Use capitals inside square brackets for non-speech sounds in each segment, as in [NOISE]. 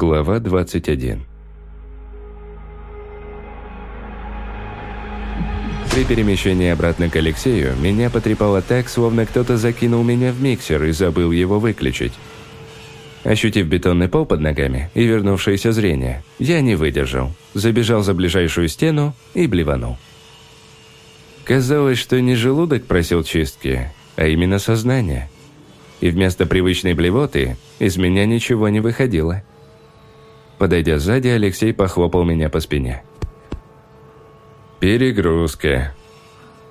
Глава 21 При перемещении обратно к Алексею меня потрепало так, словно кто-то закинул меня в миксер и забыл его выключить. Ощутив бетонный пол под ногами и вернувшееся зрение, я не выдержал, забежал за ближайшую стену и блеванул. Казалось, что не желудок просил чистки, а именно сознание. И вместо привычной блевоты из меня ничего не выходило. Подойдя сзади, Алексей похлопал меня по спине. «Перегрузка.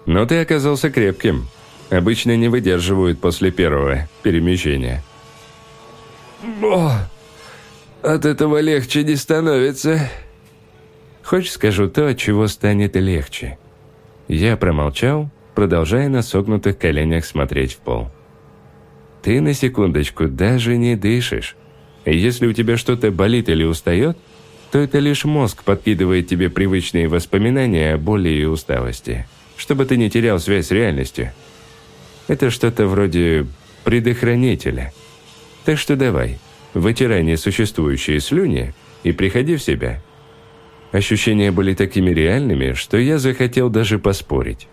Но ты оказался крепким. Обычно не выдерживают после первого перемещения». «О, от этого легче не становится». «Хочешь, скажу то, от чего станет легче?» Я промолчал, продолжая на согнутых коленях смотреть в пол. «Ты на секундочку даже не дышишь. Если у тебя что-то болит или устает, то это лишь мозг подкидывает тебе привычные воспоминания о боли и усталости, чтобы ты не терял связь с реальностью. Это что-то вроде предохранителя. Так что давай, вытирай несуществующие слюни и приходи в себя. Ощущения были такими реальными, что я захотел даже поспорить.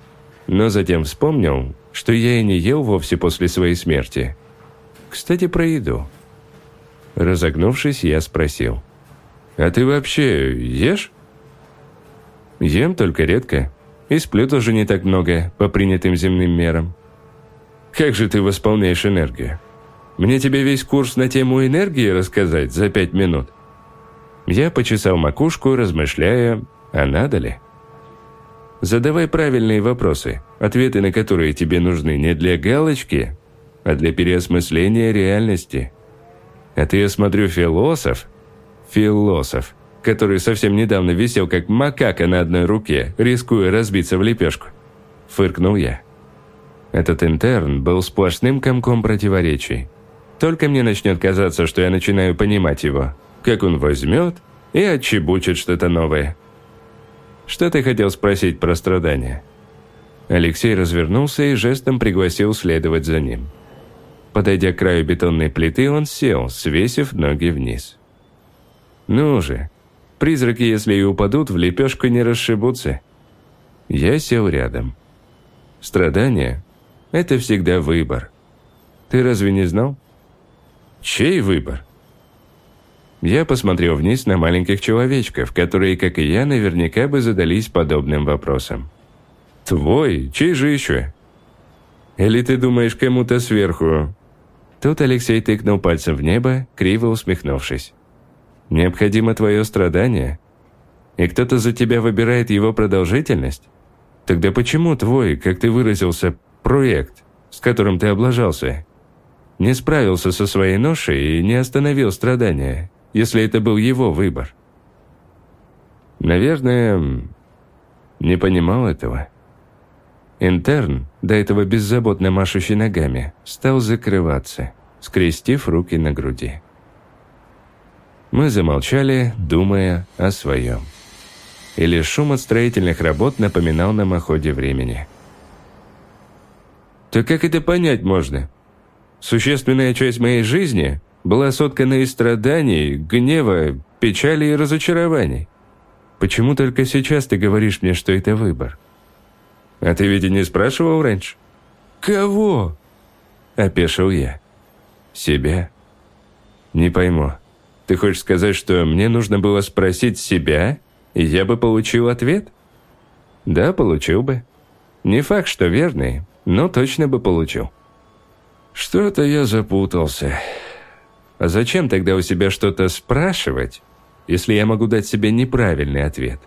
Но затем вспомнил, что я и не ел вовсе после своей смерти. Кстати, про еду. Разогнувшись, я спросил. «А ты вообще ешь?» «Ем только редко. И сплю тоже не так много, по принятым земным мерам». «Как же ты восполняешь энергию? Мне тебе весь курс на тему энергии рассказать за пять минут?» Я почесал макушку, размышляя, а надо ли? Задавай правильные вопросы, ответы на которые тебе нужны не для галочки, а для переосмысления реальности. А ты, я смотрю, философ? Философ, который совсем недавно висел как макака на одной руке, рискуя разбиться в лепешку. Фыркнул я. Этот интерн был сплошным комком противоречий. Только мне начнет казаться, что я начинаю понимать его, как он возьмет и отчебучит что-то новое. Что ты хотел спросить про страдания? Алексей развернулся и жестом пригласил следовать за ним. Подойдя к краю бетонной плиты, он сел, свесив ноги вниз. «Ну же, призраки, если и упадут, в лепешку не расшибутся». Я сел рядом. «Страдания – это всегда выбор. Ты разве не знал?» «Чей выбор?» Я посмотрел вниз на маленьких человечков, которые, как и я, наверняка бы задались подобным вопросом. «Твой? Чей же еще?» «Или ты думаешь, кому-то сверху Тут Алексей тыкнул пальцем в небо, криво усмехнувшись. «Необходимо твое страдание? И кто-то за тебя выбирает его продолжительность? Тогда почему твой, как ты выразился, проект, с которым ты облажался, не справился со своей ношей и не остановил страдания, если это был его выбор?» Наверное, не понимал этого. Интерн, до этого беззаботно машущий ногами, стал закрываться, скрестив руки на груди. Мы замолчали, думая о своем. И лишь шум от строительных работ напоминал нам о ходе времени. «Так как это понять можно? Существенная часть моей жизни была соткана из страданий, гнева, печали и разочарований. Почему только сейчас ты говоришь мне, что это выбор?» «А ты ведь и не спрашивал раньше?» «Кого?» – опешил я. «Себя?» «Не пойму. Ты хочешь сказать, что мне нужно было спросить себя, и я бы получил ответ?» «Да, получил бы. Не факт, что верный, но точно бы получил». «Что-то я запутался. А зачем тогда у себя что-то спрашивать, если я могу дать себе неправильный ответ?»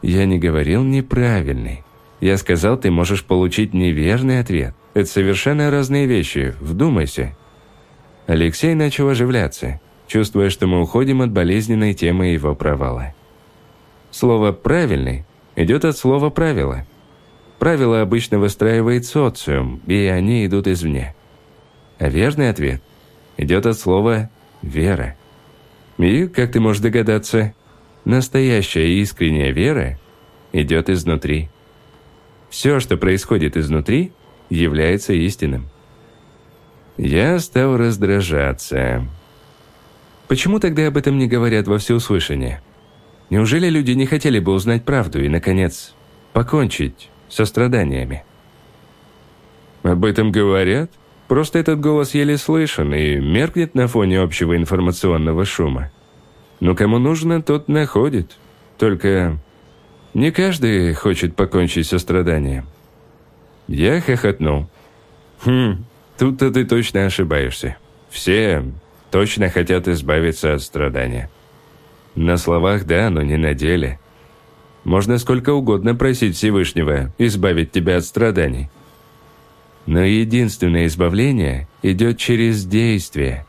«Я не говорил неправильный. Я сказал, ты можешь получить неверный ответ. Это совершенно разные вещи, вдумайся». Алексей начал оживляться, чувствуя, что мы уходим от болезненной темы его провала. Слово «правильный» идет от слова «правило». Правило обычно выстраивает социум, и они идут извне. А верный ответ идет от слова «вера». И, как ты можешь догадаться, настоящая искренняя вера идет изнутри. Все, что происходит изнутри, является истинным. Я стал раздражаться. Почему тогда об этом не говорят во всеуслышание? Неужели люди не хотели бы узнать правду и, наконец, покончить со страданиями? Об этом говорят? Просто этот голос еле слышен и меркнет на фоне общего информационного шума. Но кому нужно, тот находит. Только не каждый хочет покончить со страданием. Я хохотнул. Хм, тут-то ты точно ошибаешься. Все точно хотят избавиться от страдания. На словах да, но не на деле. Можно сколько угодно просить Всевышнего избавить тебя от страданий. Но единственное избавление идет через действие.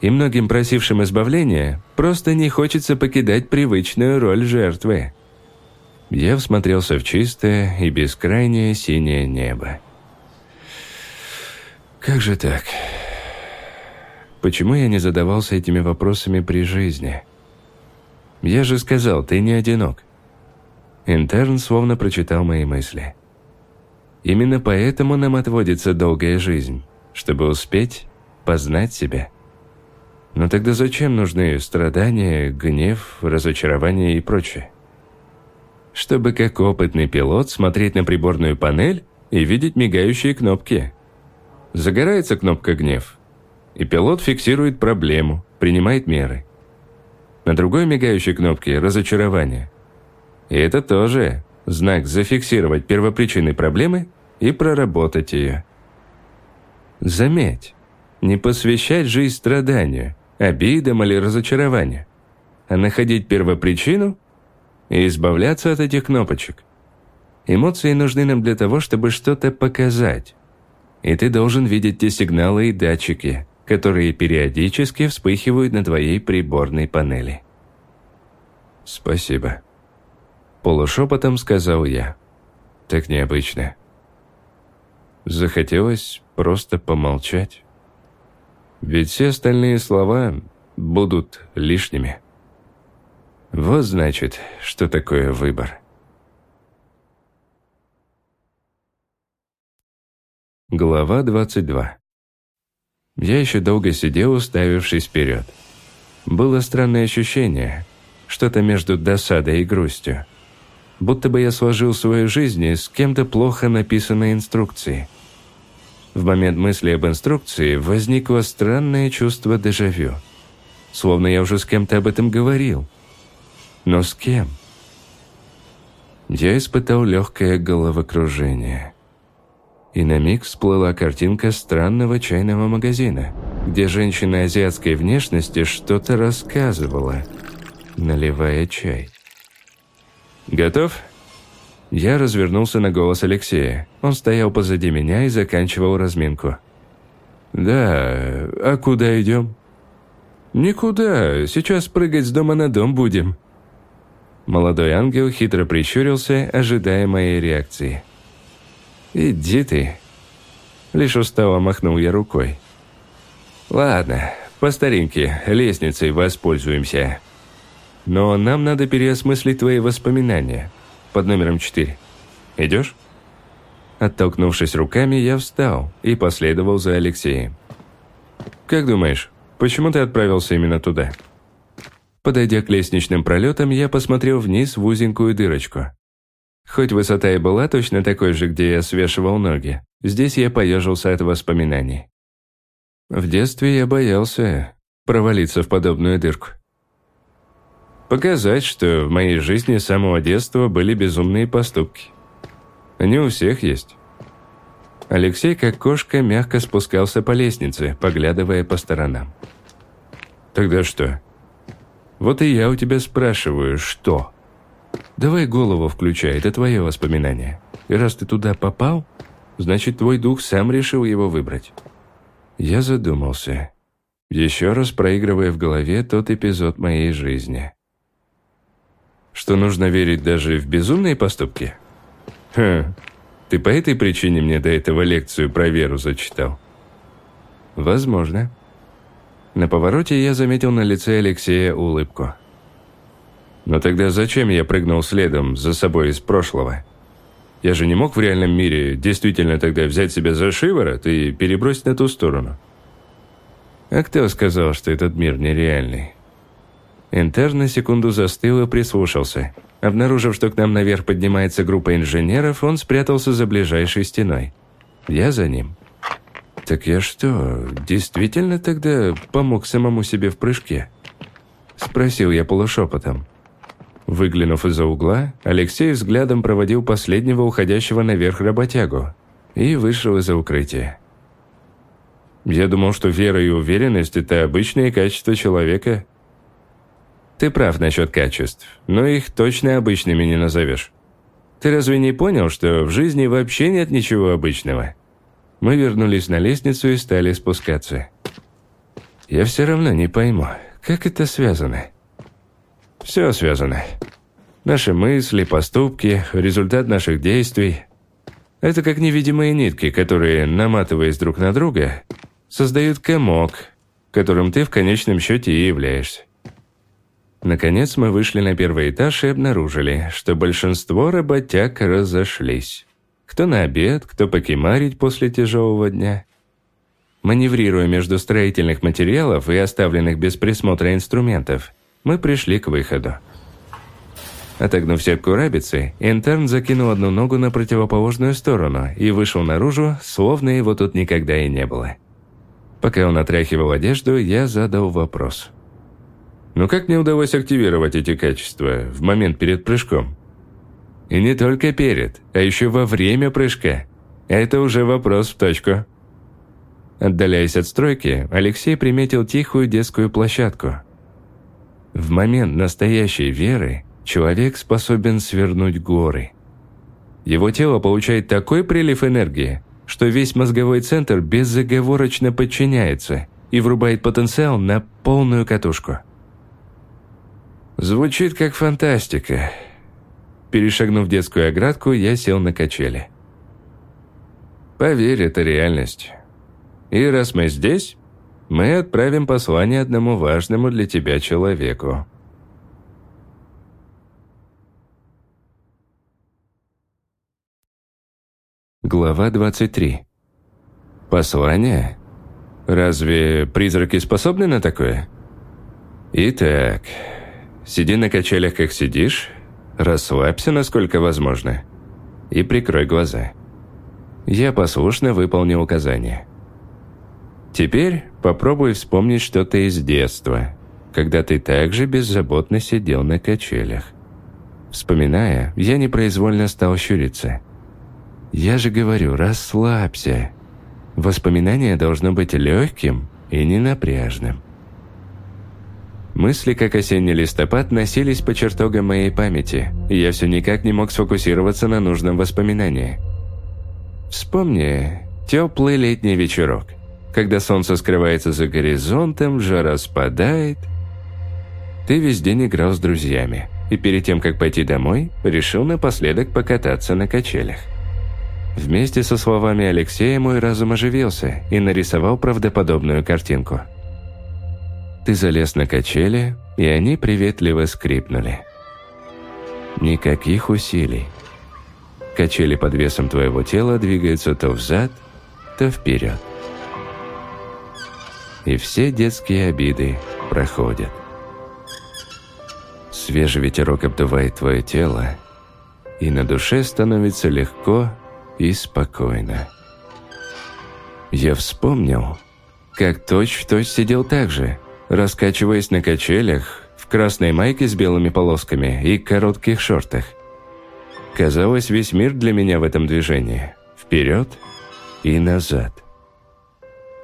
И многим просившим избавления просто не хочется покидать привычную роль жертвы. Я всмотрелся в чистое и бескрайнее синее небо. Как же так? Почему я не задавался этими вопросами при жизни? Я же сказал, ты не одинок. Интерн словно прочитал мои мысли. Именно поэтому нам отводится долгая жизнь, чтобы успеть познать себя. Но тогда зачем нужны страдания, гнев, разочарование и прочее? Чтобы как опытный пилот смотреть на приборную панель и видеть мигающие кнопки. Загорается кнопка «Гнев», и пилот фиксирует проблему, принимает меры. На другой мигающей кнопке «Разочарование». И это тоже знак зафиксировать первопричины проблемы и проработать ее. Заметь, не посвящать жизнь страданию, обидам или разочарованию, а находить первопричину и избавляться от этих кнопочек. Эмоции нужны нам для того, чтобы что-то показать. И ты должен видеть те сигналы и датчики, которые периодически вспыхивают на твоей приборной панели. «Спасибо», – полушепотом сказал я. «Так необычно». Захотелось просто помолчать. Ведь все остальные слова будут лишними. Вот значит, что такое выбор. Глава 22 я еще долго сидел, уставившись вперед. Было странное ощущение, что-то между досадой и грустью. Будто бы я сложил свою жизнь из кем-то плохо написанной инструкции. В момент мысли об инструкции возникло странное чувство дежавю. Словно я уже с кем-то об этом говорил. Но с кем? Я испытал легкое головокружение и на миг всплыла картинка странного чайного магазина, где женщина азиатской внешности что-то рассказывала, наливая чай. «Готов?» Я развернулся на голос Алексея. Он стоял позади меня и заканчивал разминку. «Да, а куда идем?» «Никуда, сейчас прыгать с дома на дом будем». Молодой ангел хитро прищурился, ожидая моей реакции. «Иди ты!» Лишь устало махнул я рукой. «Ладно, по старинке, лестницей воспользуемся. Но нам надо переосмыслить твои воспоминания. Под номером четыре. Идешь?» Оттолкнувшись руками, я встал и последовал за Алексеем. «Как думаешь, почему ты отправился именно туда?» Подойдя к лестничным пролетам, я посмотрел вниз в узенькую дырочку. Хоть высота и была точно такой же, где я свешивал ноги, здесь я поежился от воспоминаний. В детстве я боялся провалиться в подобную дырку. Показать, что в моей жизни с самого детства были безумные поступки. Они у всех есть. Алексей, как кошка, мягко спускался по лестнице, поглядывая по сторонам. «Тогда что?» «Вот и я у тебя спрашиваю, что?» Давай голову включай, это твое воспоминание. И раз ты туда попал, значит, твой дух сам решил его выбрать. Я задумался, еще раз проигрывая в голове тот эпизод моей жизни. Что нужно верить даже в безумные поступки? Хм, ты по этой причине мне до этого лекцию про веру зачитал? Возможно. На повороте я заметил на лице Алексея улыбку. Но тогда зачем я прыгнул следом за собой из прошлого? Я же не мог в реальном мире действительно тогда взять себя за шиворот и перебросить на ту сторону. А кто сказал, что этот мир нереальный? Интерн на секунду застыл и прислушался. Обнаружив, что к нам наверх поднимается группа инженеров, он спрятался за ближайшей стеной. Я за ним. Так я что, действительно тогда помог самому себе в прыжке? Спросил я полушепотом. Выглянув из-за угла, Алексей взглядом проводил последнего уходящего наверх работягу и вышел из-за укрытия. Я думал, что вера и уверенность – это обычные качества человека. Ты прав насчет качеств, но их точно обычными не назовешь. Ты разве не понял, что в жизни вообще нет ничего обычного? Мы вернулись на лестницу и стали спускаться. Я все равно не пойму, как это связано? Все связано. Наши мысли, поступки, результат наших действий. Это как невидимые нитки, которые, наматываясь друг на друга, создают комок, которым ты в конечном счете и являешься. Наконец мы вышли на первый этаж и обнаружили, что большинство работяг разошлись. Кто на обед, кто покемарить после тяжелого дня. Маневрируя между строительных материалов и оставленных без присмотра инструментов, мы пришли к выходу. Отогнув сетку рабицы, интерн закинул одну ногу на противоположную сторону и вышел наружу, словно его тут никогда и не было. Пока он отряхивал одежду, я задал вопрос. «Ну как мне удалось активировать эти качества в момент перед прыжком?» «И не только перед, а еще во время прыжка. Это уже вопрос в точку». Отдаляясь от стройки, Алексей приметил тихую детскую площадку. В момент настоящей веры человек способен свернуть горы. Его тело получает такой прилив энергии, что весь мозговой центр безоговорочно подчиняется и врубает потенциал на полную катушку. Звучит как фантастика. Перешагнув детскую оградку, я сел на качели. Поверь, это реальность. И раз мы здесь, мы отправим послание одному важному для тебя человеку. Глава 23. Послание? Разве призраки способны на такое? Итак, сиди на качелях, как сидишь, расслабься, насколько возможно, и прикрой глаза. Я послушно выполнил указание. Теперь попробуй вспомнить что-то из детства, когда ты также беззаботно сидел на качелях. Вспоминая, я непроизвольно стал щуриться – я же говорю, расслабься. Воспоминание должно быть легким и ненапряжным. Мысли, как осенний листопад, носились по чертогам моей памяти, я все никак не мог сфокусироваться на нужном воспоминании. Вспомни теплый летний вечерок, когда солнце скрывается за горизонтом, жара спадает. Ты весь день играл с друзьями, и перед тем, как пойти домой, решил напоследок покататься на качелях. Вместе со словами Алексея мой разум оживился и нарисовал правдоподобную картинку. Ты залез на качели, и они приветливо скрипнули. Никаких усилий. Качели под весом твоего тела двигаются то взад, то вперед. И все детские обиды проходят. Свежий ветерок обдувает твое тело, и на душе становится легко и спокойно. Я вспомнил, как точь-в-точь -точь сидел так же, раскачиваясь на качелях, в красной майке с белыми полосками и коротких шортах. Казалось, весь мир для меня в этом движении. Вперед и назад.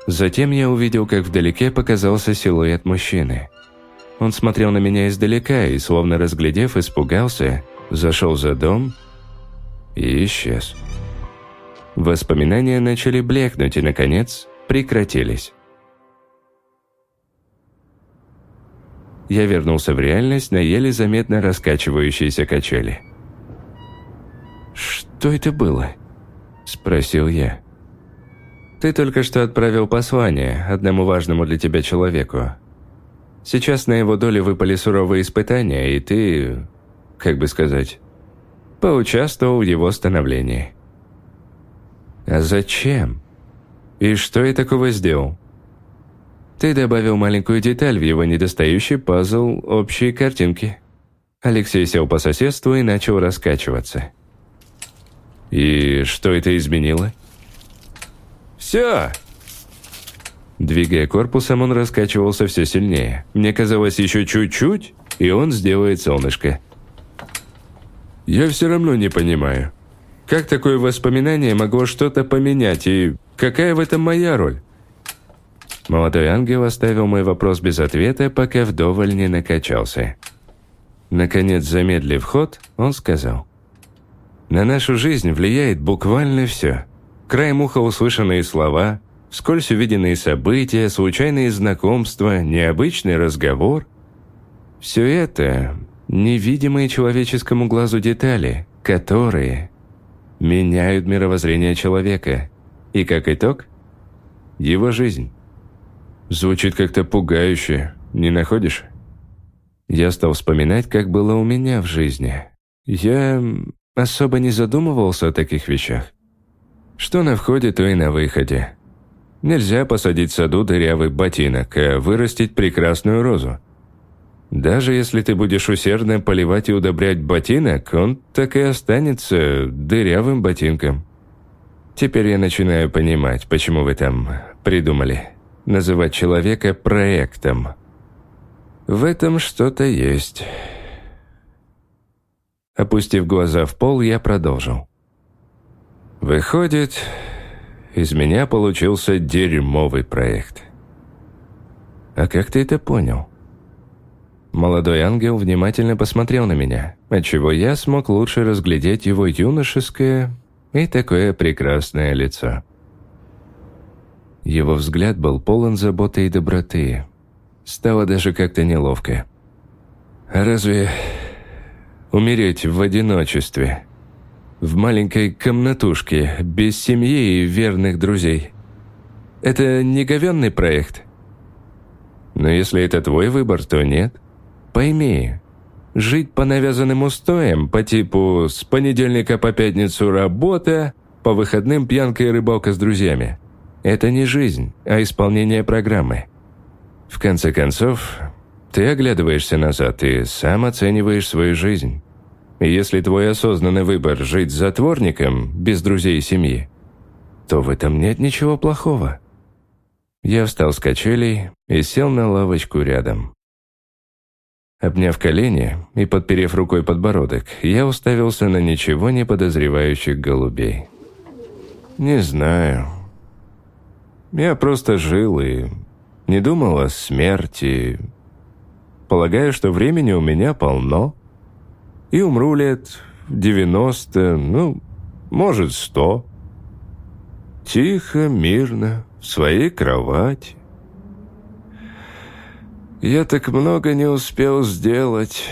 Затем я увидел, как вдалеке показался силуэт мужчины. Он смотрел на меня издалека и, словно разглядев, испугался, зашел за дом и исчез. Воспоминания начали блекнуть и, наконец, прекратились. Я вернулся в реальность на еле заметно раскачивающиеся качели. «Что это было?» – спросил я. «Ты только что отправил послание одному важному для тебя человеку. Сейчас на его долю выпали суровые испытания, и ты, как бы сказать, поучаствовал в его становлении». «А зачем? И что я такого сделал?» Ты добавил маленькую деталь в его недостающий пазл общей картинки. Алексей сел по соседству и начал раскачиваться. «И что это изменило?» «Все!» Двигая корпусом, он раскачивался все сильнее. Мне казалось, еще чуть-чуть, и он сделает солнышко. «Я все равно не понимаю, как такое воспоминание могло что-то поменять, и какая в этом моя роль?» Молодой ангел оставил мой вопрос без ответа, пока вдоволь не накачался. Наконец, замедлив ход, он сказал. «На нашу жизнь влияет буквально все. Краем уха услышанные слова, вскользь увиденные события, случайные знакомства, необычный разговор. Все это невидимые человеческому глазу детали, которые меняют мировоззрение человека. И как итог, его жизнь. Звучит как-то пугающе, не находишь? Я стал вспоминать, как было у меня в жизни. Я особо не задумывался о таких вещах. Что на входе, то и на выходе. Нельзя посадить в саду дырявый ботинок, а вырастить прекрасную розу. Даже если ты будешь усердно поливать и удобрять ботинок, он так и останется дырявым ботинком. Теперь я начинаю понимать, почему вы там придумали называть человека проектом. В этом что-то есть. Опустив глаза в пол, я продолжил. Выходит, из меня получился дерьмовый проект. А как ты это понял? Молодой ангел внимательно посмотрел на меня, отчего я смог лучше разглядеть его юношеское и такое прекрасное лицо. Его взгляд был полон заботы и доброты. Стало даже как-то неловко. А разве умереть в одиночестве? В маленькой комнатушке, без семьи и верных друзей? Это не говенный проект? Но если это твой выбор, то нет. Пойми, жить по навязанным устоям, по типу «с понедельника по пятницу работа», по выходным пьянка и рыбалка с друзьями – это не жизнь, а исполнение программы. В конце концов, ты оглядываешься назад и сам оцениваешь свою жизнь. Если твой осознанный выбор – жить затворником, без друзей и семьи, то в этом нет ничего плохого. Я встал с качелей и сел на лавочку рядом. Обняв колени и подперев рукой подбородок, я уставился на ничего не подозревающих голубей. Не знаю. Я просто жил и не думал о смерти. Полагаю, что времени у меня полно. И умру лет в девяносто, ну, может, сто. Тихо, мирно, в своей кровати. Я так много не успел сделать.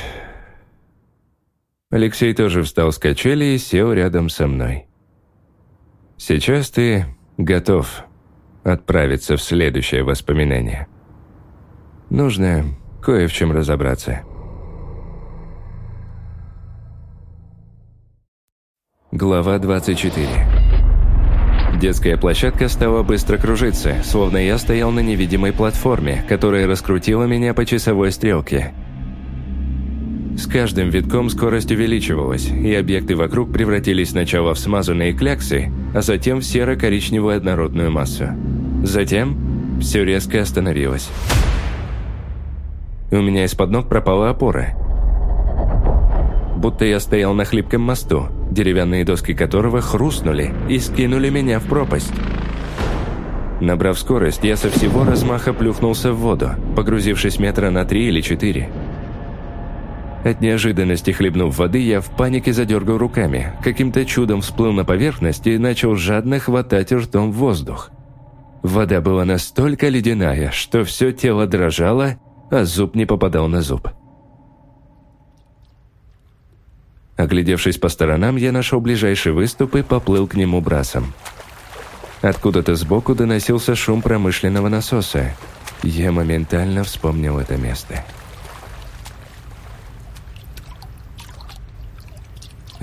Алексей тоже встал с качели и сел рядом со мной. Сейчас ты готов отправиться в следующее воспоминание. Нужно кое в чем разобраться. Глава 24 Детская площадка стала быстро кружиться, словно я стоял на невидимой платформе, которая раскрутила меня по часовой стрелке. С каждым витком скорость увеличивалась, и объекты вокруг превратились сначала в смазанные кляксы, а затем в серо-коричневую однородную массу. Затем все резко остановилось. У меня из-под ног пропала опора. Будто я стоял на хлипком мосту, деревянные доски которого хрустнули и скинули меня в пропасть. Набрав скорость, я со всего размаха плюхнулся в воду, погрузившись метра на три или четыре. От неожиданности хлебнув воды, я в панике задергал руками, каким-то чудом всплыл на поверхность и начал жадно хватать ртом воздух. Вода была настолько ледяная, что все тело дрожало, а зуб не попадал на зуб. Оглядевшись по сторонам, я нашел ближайший выступ и поплыл к нему брасом. Откуда-то сбоку доносился шум промышленного насоса. Я моментально вспомнил это место.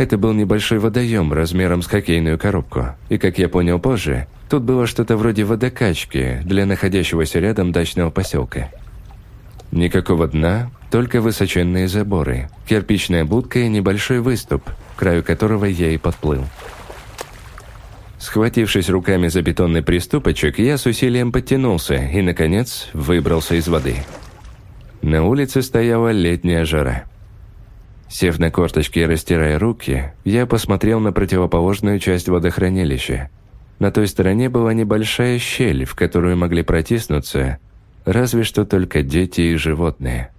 Это был небольшой водоем размером с хоккейную коробку, и, как я понял позже, Тут было что-то вроде водокачки для находящегося рядом дачного поселка. Никакого дна, только высоченные заборы, кирпичная будка и небольшой выступ, к краю которого я и подплыл. Схватившись руками за бетонный приступочек, я с усилием подтянулся и, наконец, выбрался из воды. На улице стояла летняя жара. Сев на корточки и растирая руки, я посмотрел на противоположную часть водохранилища. На той стороне была небольшая щель, в которую могли протиснуться разве что только дети и животные.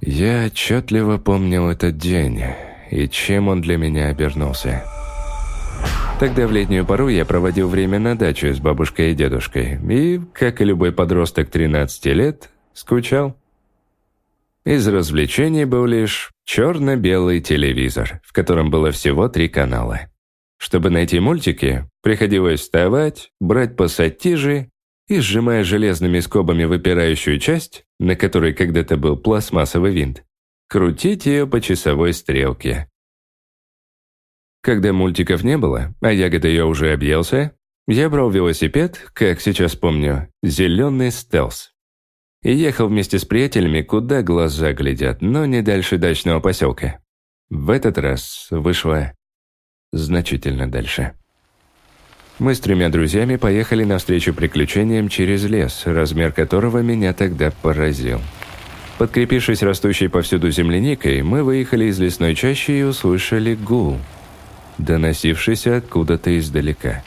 Я отчетливо помнил этот день и чем он для меня обернулся. Тогда в летнюю пору я проводил время на даче с бабушкой и дедушкой и, как и любой подросток 13 лет, скучал. Из развлечений был лишь черно-белый телевизор, в котором было всего три канала. Чтобы найти мультики, приходилось вставать, брать пассатижи и, сжимая железными скобами выпирающую часть, на которой когда-то был пластмассовый винт, крутить ее по часовой стрелке. Когда мультиков не было, а ягода я уже объелся, я брал велосипед, как сейчас помню, зеленый стелс. И ехал вместе с приятелями, куда глаза глядят, но не дальше дачного поселка. В этот раз вышло значительно дальше. Мы с тремя друзьями поехали навстречу приключениям через лес, размер которого меня тогда поразил. Подкрепившись растущей повсюду земляникой, мы выехали из лесной чащи и услышали гул, доносившийся откуда-то издалека.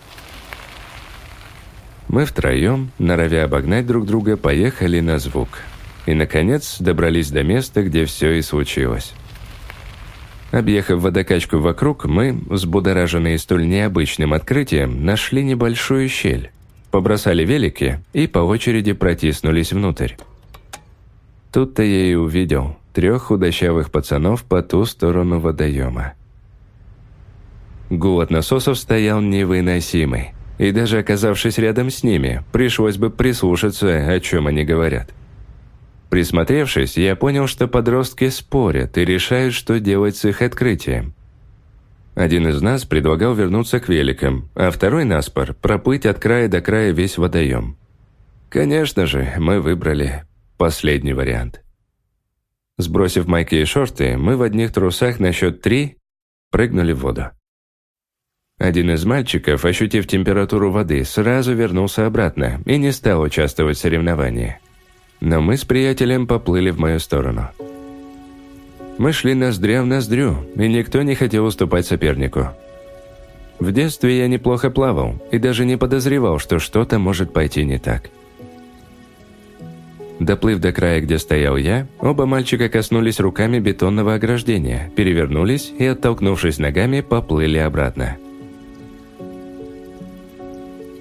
Мы втроем, норовя обогнать друг друга, поехали на звук. И, наконец, добрались до места, где все и случилось. Объехав водокачку вокруг, мы, взбудораженные столь необычным открытием, нашли небольшую щель, побросали велики и по очереди протиснулись внутрь. Тут-то я и увидел трех худощавых пацанов по ту сторону водоема. Гул от насосов стоял невыносимый, и даже оказавшись рядом с ними, пришлось бы прислушаться, о чем они говорят. Присмотревшись, я понял, что подростки спорят и решают, что делать с их открытием. Один из нас предлагал вернуться к великам, а второй наспор – проплыть от края до края весь водоем. Конечно же, мы выбрали последний вариант. Сбросив майки и шорты, мы в одних трусах на счет три прыгнули в воду. Один из мальчиков, ощутив температуру воды, сразу вернулся обратно и не стал участвовать в соревновании – но мы с приятелем поплыли в мою сторону. Мы шли ноздря в ноздрю, и никто не хотел уступать сопернику. В детстве я неплохо плавал и даже не подозревал, что что-то может пойти не так. Доплыв до края, где стоял я, оба мальчика коснулись руками бетонного ограждения, перевернулись и, оттолкнувшись ногами, поплыли обратно.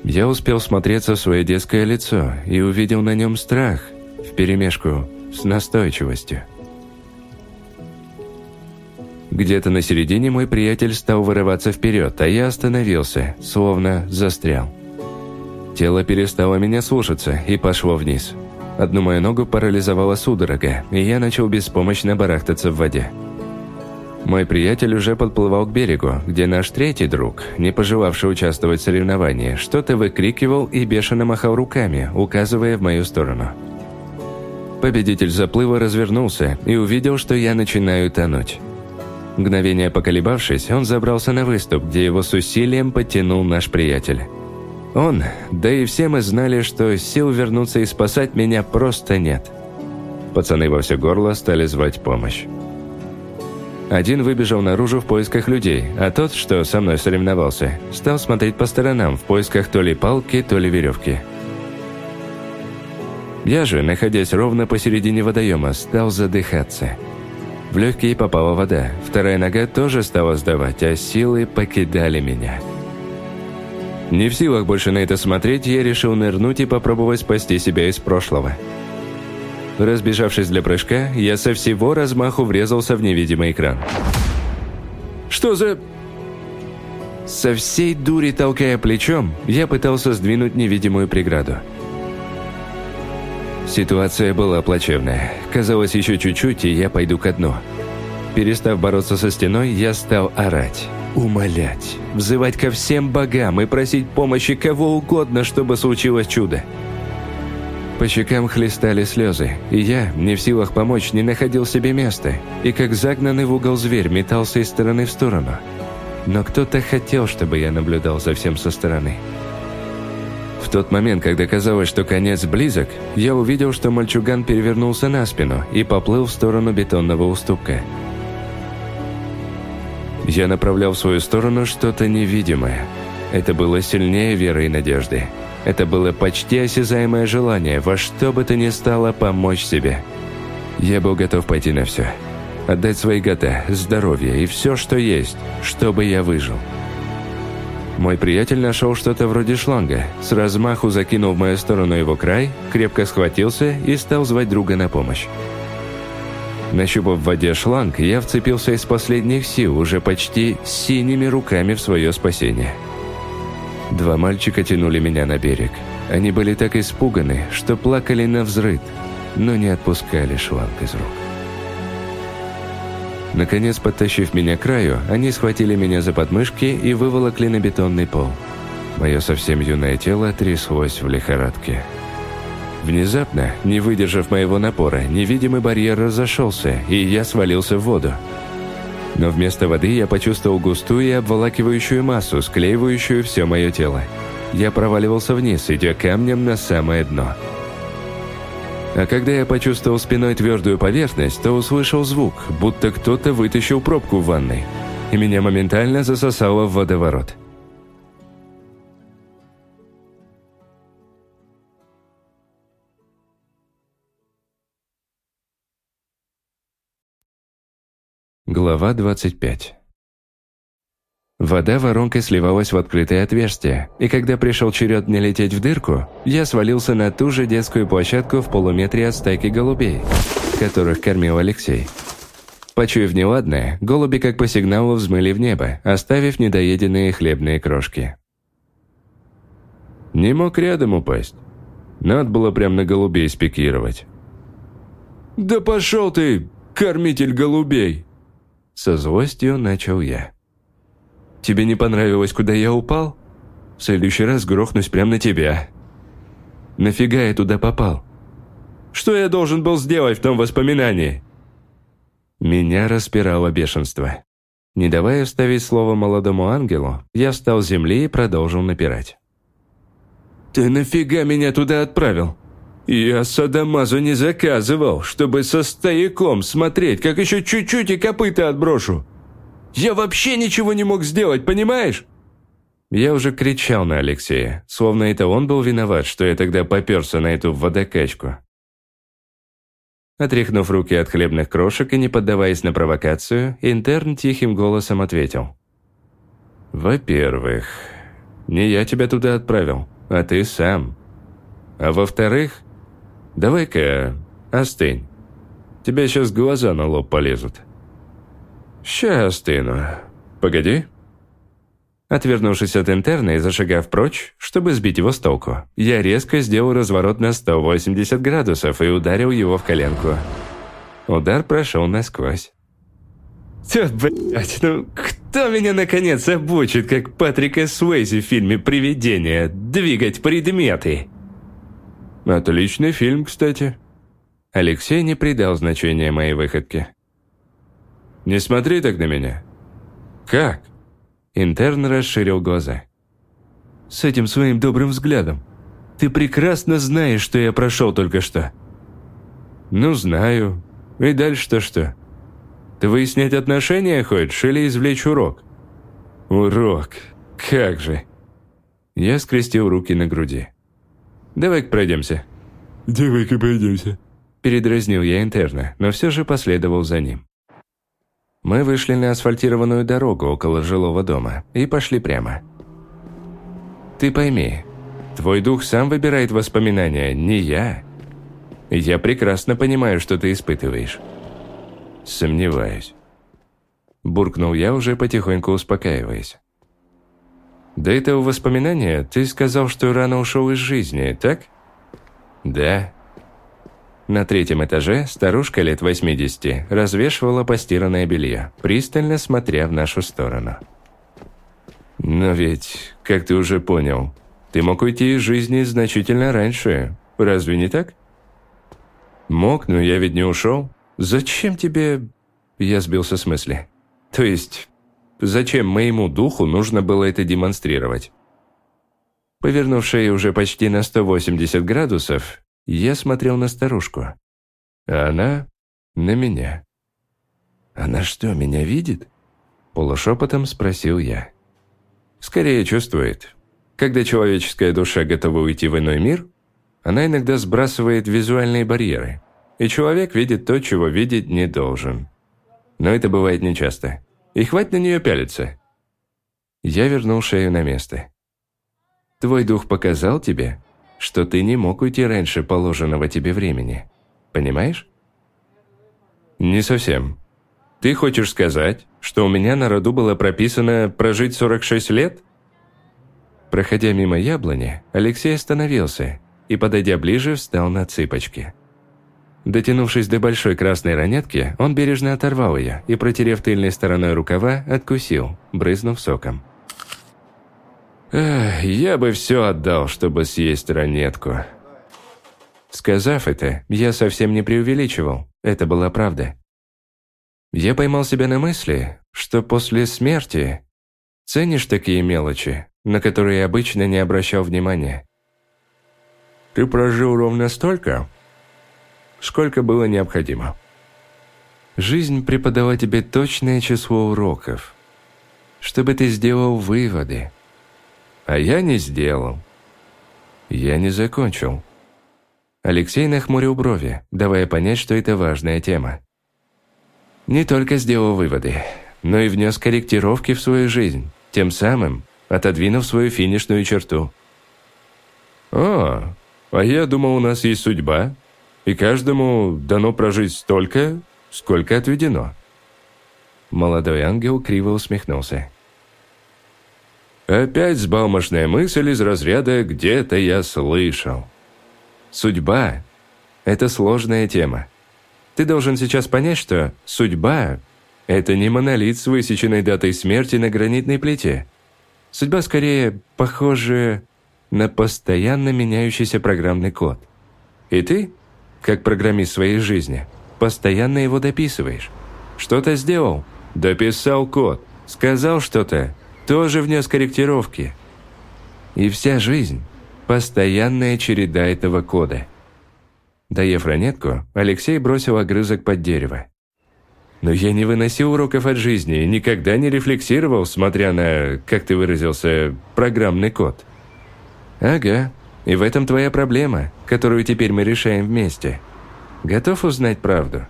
Я успел смотреться в свое детское лицо и увидел на нем страх – вперемешку с настойчивостью. Где-то на середине мой приятель стал вырываться вперед, а я остановился, словно застрял. Тело перестало меня слушаться и пошло вниз. Одну мою ногу парализовала судорога, и я начал беспомощно барахтаться в воде. Мой приятель уже подплывал к берегу, где наш третий друг, не пожелавший участвовать в соревновании, что-то выкрикивал и бешено махал руками, указывая в мою сторону. Победитель заплыва развернулся и увидел, что я начинаю тонуть. Мгновение поколебавшись, он забрался на выступ, где его с усилием подтянул наш приятель. Он, да и все мы знали, что сил вернуться и спасать меня просто нет. Пацаны во все горло стали звать помощь. Один выбежал наружу в поисках людей, а тот, что со мной соревновался, стал смотреть по сторонам в поисках то ли палки, то ли веревки. Я же, находясь ровно посередине водоема, стал задыхаться. В легкие попала вода, вторая нога тоже стала сдавать, а силы покидали меня. Не в силах больше на это смотреть, я решил нырнуть и попробовать спасти себя из прошлого. Разбежавшись для прыжка, я со всего размаху врезался в невидимый экран. «Что за...» Со всей дури толкая плечом, я пытался сдвинуть невидимую преграду. Ситуация была плачевная. Казалось, еще чуть-чуть, и я пойду ко дну. Перестав бороться со стеной, я стал орать. умолять, взывать ко всем богам и просить помощи кого угодно, чтобы случилось чудо. По щекам хлестали слезы, и я, не в силах помочь, не находил себе места, и как загнанный в угол зверь метался из стороны в сторону. Но кто-то хотел, чтобы я наблюдал за всем со стороны. В тот момент, когда казалось, что конец близок, я увидел, что мальчуган перевернулся на спину и поплыл в сторону бетонного уступка. Я направлял в свою сторону что-то невидимое. Это было сильнее веры и надежды. Это было почти осязаемое желание во что бы то ни стало помочь себе. Я был готов пойти на все. Отдать свои года, здоровье и все, что есть, чтобы я выжил. Мой приятель нашел что-то вроде шланга, с размаху закинул в мою сторону его край, крепко схватился и стал звать друга на помощь. Нащупав в воде шланг, я вцепился из последних сил, уже почти синими руками в свое спасение. Два мальчика тянули меня на берег. Они были так испуганы, что плакали на взрыд, но не отпускали шланг из рук. Наконец, подтащив меня к краю, они схватили меня за подмышки и выволокли на бетонный пол. Мое совсем юное тело тряслось в лихорадке. Внезапно, не выдержав моего напора, невидимый барьер разошелся, и я свалился в воду. Но вместо воды я почувствовал густую и обволакивающую массу, склеивающую все мое тело. Я проваливался вниз, идя камнем на самое дно. А когда я почувствовал спиной твердую поверхность, то услышал звук, будто кто-то вытащил пробку в ванной. И меня моментально засосало в водоворот. Глава 25 Вода воронкой сливалась в открытое отверстие, и когда пришел черед мне лететь в дырку, я свалился на ту же детскую площадку в полуметре от стайки голубей, которых кормил Алексей. Почуяв неладное, голуби как по сигналу взмыли в небо, оставив недоеденные хлебные крошки. Не мог рядом упасть. Надо было прям на голубей спикировать. «Да пошел ты, кормитель голубей!» Со злостью начал я. Тебе не понравилось, куда я упал? В следующий раз грохнусь прямо на тебя. Нафига я туда попал? Что я должен был сделать в том воспоминании?» Меня распирало бешенство. Не давая вставить слово молодому ангелу, я встал с земли и продолжил напирать. «Ты нафига меня туда отправил? Я садомазу не заказывал, чтобы со стояком смотреть, как еще чуть-чуть и копыта отброшу. Я вообще ничего не мог сделать, понимаешь?» Я уже кричал на Алексея, словно это он был виноват, что я тогда поперся на эту водокачку. Отряхнув руки от хлебных крошек и не поддаваясь на провокацию, интерн тихим голосом ответил. «Во-первых, не я тебя туда отправил, а ты сам. А во-вторых, давай-ка остынь. Тебя сейчас глаза на лоб полезут». «Ща остыну. Погоди». Отвернувшись от интерна и зашагав прочь, чтобы сбить его с толку, я резко сделал разворот на 180 градусов и ударил его в коленку. Удар прошел насквозь. «Тьфу, блядь, ну кто меня наконец обучит, как Патрика Суэйзи в фильме «Привидение», двигать предметы?» «Отличный фильм, кстати». Алексей не придал значения моей выходке. Не смотри так на меня». «Как?» Интерн расширил глаза. «С этим своим добрым взглядом. Ты прекрасно знаешь, что я прошел только что». «Ну, знаю. И дальше-то что? Ты выяснять отношения хочешь или извлечь урок?» «Урок. Как же!» Я скрестил руки на груди. «Давай-ка пройдемся». «Давай-ка пройдемся», – передразнил я интерна, но все же последовал за ним. Мы вышли на асфальтированную дорогу около жилого дома и пошли прямо. Ты пойми, твой дух сам выбирает воспоминания, не я. Я прекрасно понимаю, что ты испытываешь. Сомневаюсь. Буркнул я, уже потихоньку успокаиваясь. До этого воспоминания ты сказал, что рано ушел из жизни, так? Да. На третьем этаже старушка лет 80 развешивала постиранное белье, пристально смотря в нашу сторону. Но ведь, как ты уже понял, ты мог уйти из жизни значительно раньше. Разве не так? Мог, но я ведь не ушел. Зачем тебе... Я сбился с мысли. То есть, зачем моему духу нужно было это демонстрировать? Повернув шею уже почти на 180 градусов, я смотрел на старушку. А она на меня. «Она что, меня видит?» Полушепотом спросил я. «Скорее чувствует. Когда человеческая душа готова уйти в иной мир, она иногда сбрасывает визуальные барьеры, и человек видит то, чего видеть не должен. Но это бывает нечасто. И хватит на нее пялиться». Я вернул шею на место. «Твой дух показал тебе, что ты не мог уйти раньше положенного тебе времени. Понимаешь?» «Не совсем», ты хочешь сказать, что у меня на роду было прописано прожить 46 лет? Проходя мимо яблони, Алексей остановился и, подойдя ближе, встал на цыпочки. Дотянувшись до большой красной ранетки, он бережно оторвал ее и, протерев тыльной стороной рукава, откусил, брызнув соком. «Эх, я бы все отдал, чтобы съесть ранетку». Сказав это, я совсем не преувеличивал, это была правда. Я поймал себя на мысли, что после смерти ценишь такие мелочи, на которые обычно не обращал внимания. Ты прожил ровно столько, сколько было необходимо. Жизнь преподала тебе точное число уроков, чтобы ты сделал выводы. А я не сделал. Я не закончил. Алексей нахмурил брови, давая понять, что это важная тема не только сделал выводы, но и внес корректировки в свою жизнь, тем самым отодвинув свою финишную черту. «О, а я думал, у нас есть судьба, и каждому дано прожить столько, сколько отведено». Молодой ангел криво усмехнулся. Опять сбалмошная мысль из разряда «где-то я слышал». Судьба – это сложная тема. Ты должен сейчас понять, что судьба – это не монолит с высеченной датой смерти на гранитной плите. Судьба скорее похожа на постоянно меняющийся программный код. И ты, как программист своей жизни, постоянно его дописываешь. Что-то сделал, дописал код, сказал что-то, тоже внес корректировки. И вся жизнь – постоянная череда этого кода – Доев ранетку, Алексей бросил огрызок под дерево. «Но я не выносил уроков от жизни и никогда не рефлексировал, смотря на, как ты выразился, программный код». «Ага, и в этом твоя проблема, которую теперь мы решаем вместе. Готов узнать правду?»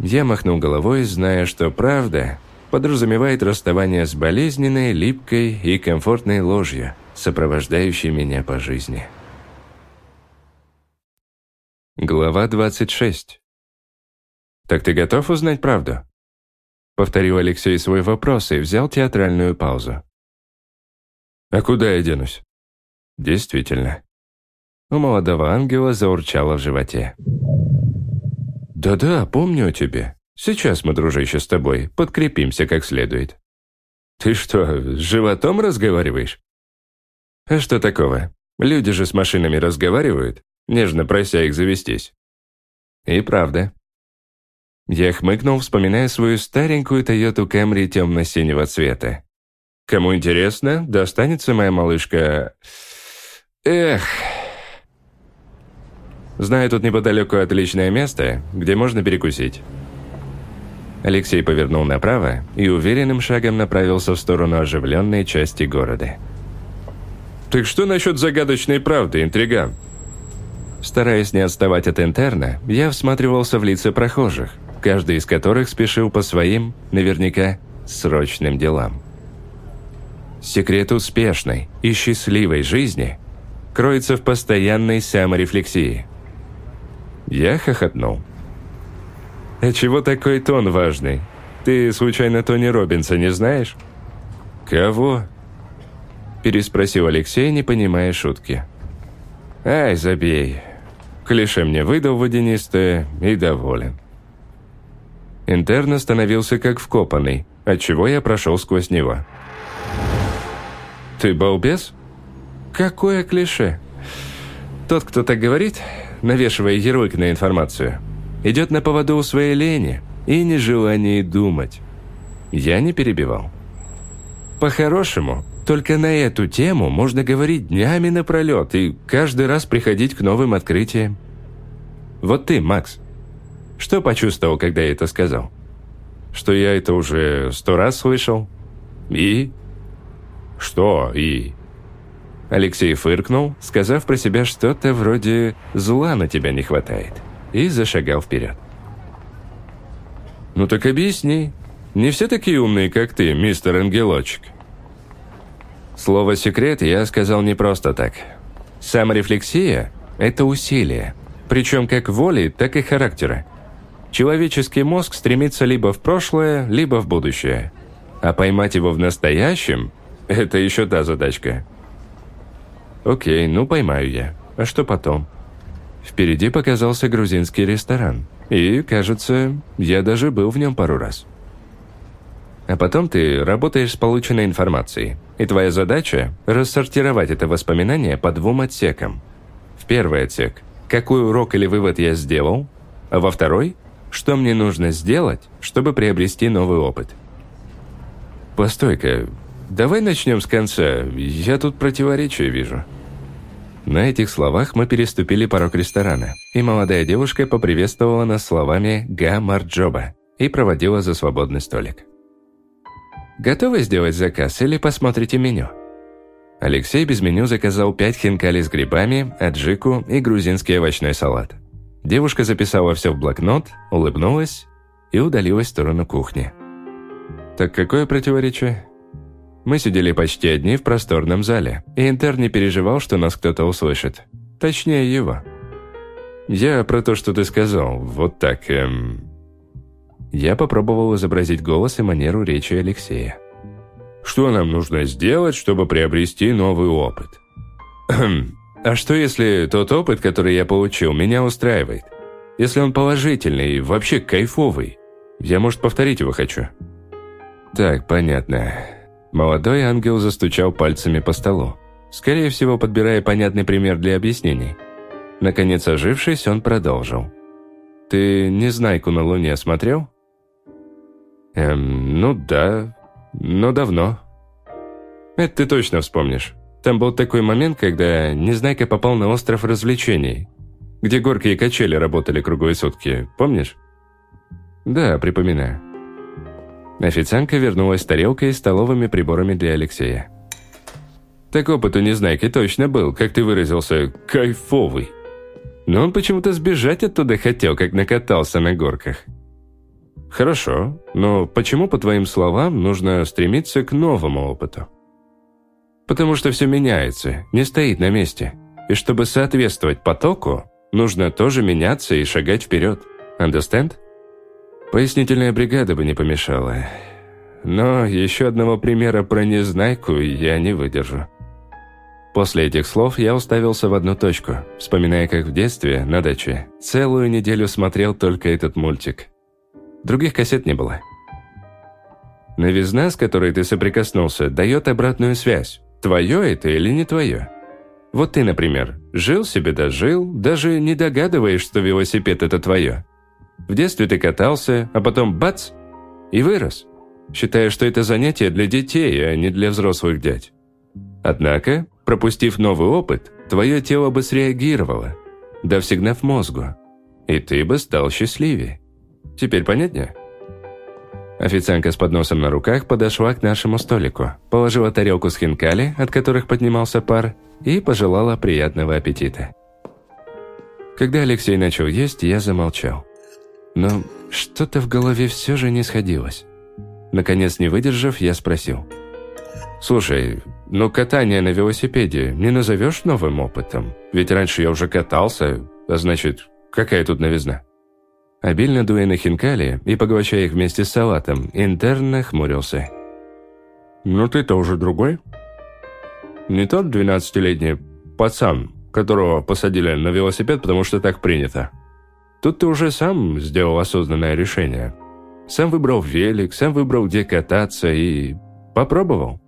Я махнул головой, зная, что правда подразумевает расставание с болезненной, липкой и комфортной ложью, сопровождающей меня по жизни. Глава 26. «Так ты готов узнать правду?» Повторил Алексей свой вопрос и взял театральную паузу. «А куда я денусь?» «Действительно». У молодого ангела заурчало в животе. «Да-да, помню о тебе. Сейчас мы, дружище, с тобой подкрепимся как следует». «Ты что, с животом разговариваешь?» «А что такого? Люди же с машинами разговаривают нежно прося их завестись. И правда. Я хмыкнул, вспоминая свою старенькую Тойоту Camry темно-синего цвета. Кому интересно, достанется моя малышка... Эх... Знаю тут неподалеку отличное место, где можно перекусить. Алексей повернул направо и уверенным шагом направился в сторону оживленной части города. «Так что насчет загадочной правды, интриган?» Стараясь не отставать от интерна, я всматривался в лица прохожих, каждый из которых спешил по своим, наверняка, срочным делам. Секрет успешной и счастливой жизни кроется в постоянной саморефлексии. Я хохотнул. «А чего такой тон важный? Ты, случайно, Тони Робинса не знаешь?» «Кого?» Переспросил Алексей, не понимая шутки. «Ай, забей. Клише мне выдал водянистое и доволен. Интерн остановился как вкопанный, отчего я прошел сквозь него. Ты балбес? Какое клише? Тот, кто так говорит, навешивая ярлык на информацию, идет на поводу у своей лени и нежелания думать. Я не перебивал. По-хорошему, только на эту тему можно говорить днями напролет и каждый раз приходить к новым открытиям. Вот ты, Макс, что почувствовал, когда я это сказал? Что я это уже сто раз слышал? И? Что «и»? Алексей фыркнул, сказав про себя что-то вроде «зла на тебя не хватает», и зашагал вперед. «Ну так объясни. Не все такие умные, как ты, мистер Ангелочек». Слово «секрет» я сказал не просто так. Саморефлексия – это усилие, причем как воли, так и характера. Человеческий мозг стремится либо в прошлое, либо в будущее. А поймать его в настоящем – это еще та задачка – Окей, ну поймаю я. А что потом? Впереди показался грузинский ресторан. И, кажется, я даже был в нем пару раз. А потом ты работаешь с полученной информацией. И твоя задача – рассортировать это воспоминание по двум отсекам. В первый отсек – какой урок или вывод я сделал, а во второй – что мне нужно сделать, чтобы приобрести новый опыт. Постой-ка, Давай начнем с конца. Я тут противоречия вижу». На этих словах мы переступили порог ресторана, и молодая девушка поприветствовала нас словами «Га Марджоба» и проводила за свободный столик. «Готовы сделать заказ или посмотрите меню?» Алексей без меню заказал пять хинкали с грибами, аджику и грузинский овощной салат. Девушка записала все в блокнот, улыбнулась и удалилась в сторону кухни. «Так какое противоречие?» Мы сидели почти одни в просторном зале, и Интер не переживал, что нас кто-то услышит. Точнее, его. «Я про то, что ты сказал. Вот так, эм...» Я попробовал изобразить голос и манеру речи Алексея. «Что нам нужно сделать, чтобы приобрести новый опыт?» «А что, если тот опыт, который я получил, меня устраивает? Если он положительный вообще кайфовый? Я, может, повторить его хочу?» «Так, понятно. Молодой ангел застучал пальцами по столу, скорее всего, подбирая понятный пример для объяснений. Наконец, ожившись, он продолжил. «Ты «Незнайку на Луне» смотрел?» «Эм, ну да, но давно». «Это ты точно вспомнишь. Там был такой момент, когда Незнайка попал на остров развлечений, где горки и качели работали круглые сутки, помнишь?» «Да, припоминаю». Официантка вернулась с тарелкой и столовыми приборами для Алексея. «Так опыт у Незнайки точно был, как ты выразился, кайфовый. Но он почему-то сбежать оттуда хотел, как накатался на горках». «Хорошо, но почему, по твоим словам, нужно стремиться к новому опыту?» «Потому что все меняется, не стоит на месте. И чтобы соответствовать потоку, нужно тоже меняться и шагать вперед. Understand?» Пояснительная бригада бы не помешала. Но еще одного примера про незнайку я не выдержу. После этих слов я уставился в одну точку, вспоминая, как в детстве, на даче, целую неделю смотрел только этот мультик. Других кассет не было. Новизна, с которой ты соприкоснулся, дает обратную связь. Твое это или не твое? Вот ты, например, жил себе да жил, даже не догадываясь, что велосипед это твое. В детстве ты катался, а потом бац, и вырос, считая, что это занятие для детей, а не для взрослых дядь. Однако, пропустив новый опыт, твое тело бы среагировало, дав сигнал мозгу, и ты бы стал счастливее. Теперь понятнее? Официантка с подносом на руках подошла к нашему столику, положила тарелку с хинкали, от которых поднимался пар, и пожелала приятного аппетита. Когда Алексей начал есть, я замолчал. Но что-то в голове все же не сходилось. Наконец, не выдержав, я спросил. «Слушай, ну катание на велосипеде не назовешь новым опытом? Ведь раньше я уже катался, а значит, какая тут новизна?» Обильно дуя на хинкали и поглощая их вместе с салатом, интерн хмурился. «Ну ты-то уже другой?» «Не тот двенадцатилетний пацан, которого посадили на велосипед, потому что так принято. Тут ты уже сам сделал осознанное решение. Сам выбрал велик, сам выбрал, где кататься и... попробовал.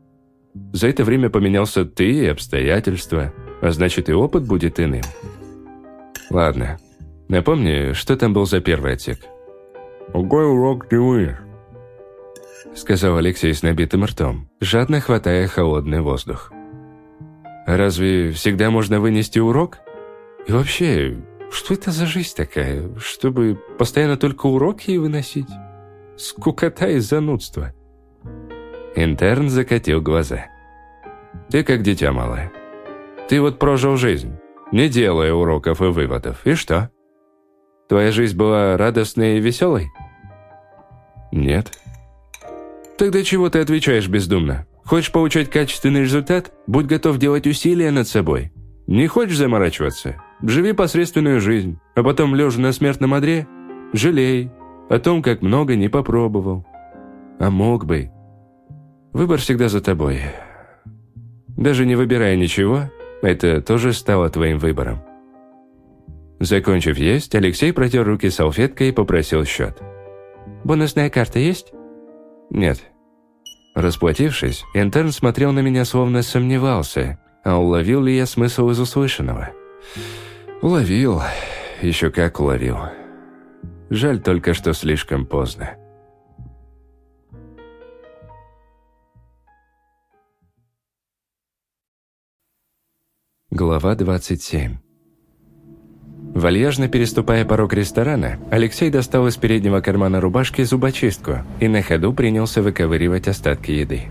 За это время поменялся ты и обстоятельства, а значит и опыт будет иным. Ладно, напомни, что там был за первый отсек? «Какой урок ты вынес?» Сказал Алексей с набитым ртом, жадно хватая холодный воздух. «Разве всегда можно вынести урок? И вообще, что это за жизнь такая, чтобы постоянно только уроки выносить? Скукота и занудство». Интерн закатил глаза. «Ты как дитя малое. Ты вот прожил жизнь, не делая уроков и выводов. И что? Твоя жизнь была радостной и веселой?» «Нет». «Тогда чего ты отвечаешь бездумно? Хочешь получать качественный результат? Будь готов делать усилия над собой. Не хочешь заморачиваться? Живи посредственную жизнь, а потом, лежа на смертном одре, жалей о том, как много не попробовал. А мог бы. Выбор всегда за тобой. Даже не выбирая ничего, это тоже стало твоим выбором. Закончив есть, Алексей протер руки салфеткой и попросил счет. «Бонусная карта есть?» «Нет». Расплатившись, интерн смотрел на меня, словно сомневался, а уловил ли я смысл из услышанного. «Уловил. Еще как уловил. Жаль только, что слишком поздно». Глава 27 Вальяжно переступая порог ресторана, Алексей достал из переднего кармана рубашки зубочистку и на ходу принялся выковыривать остатки еды.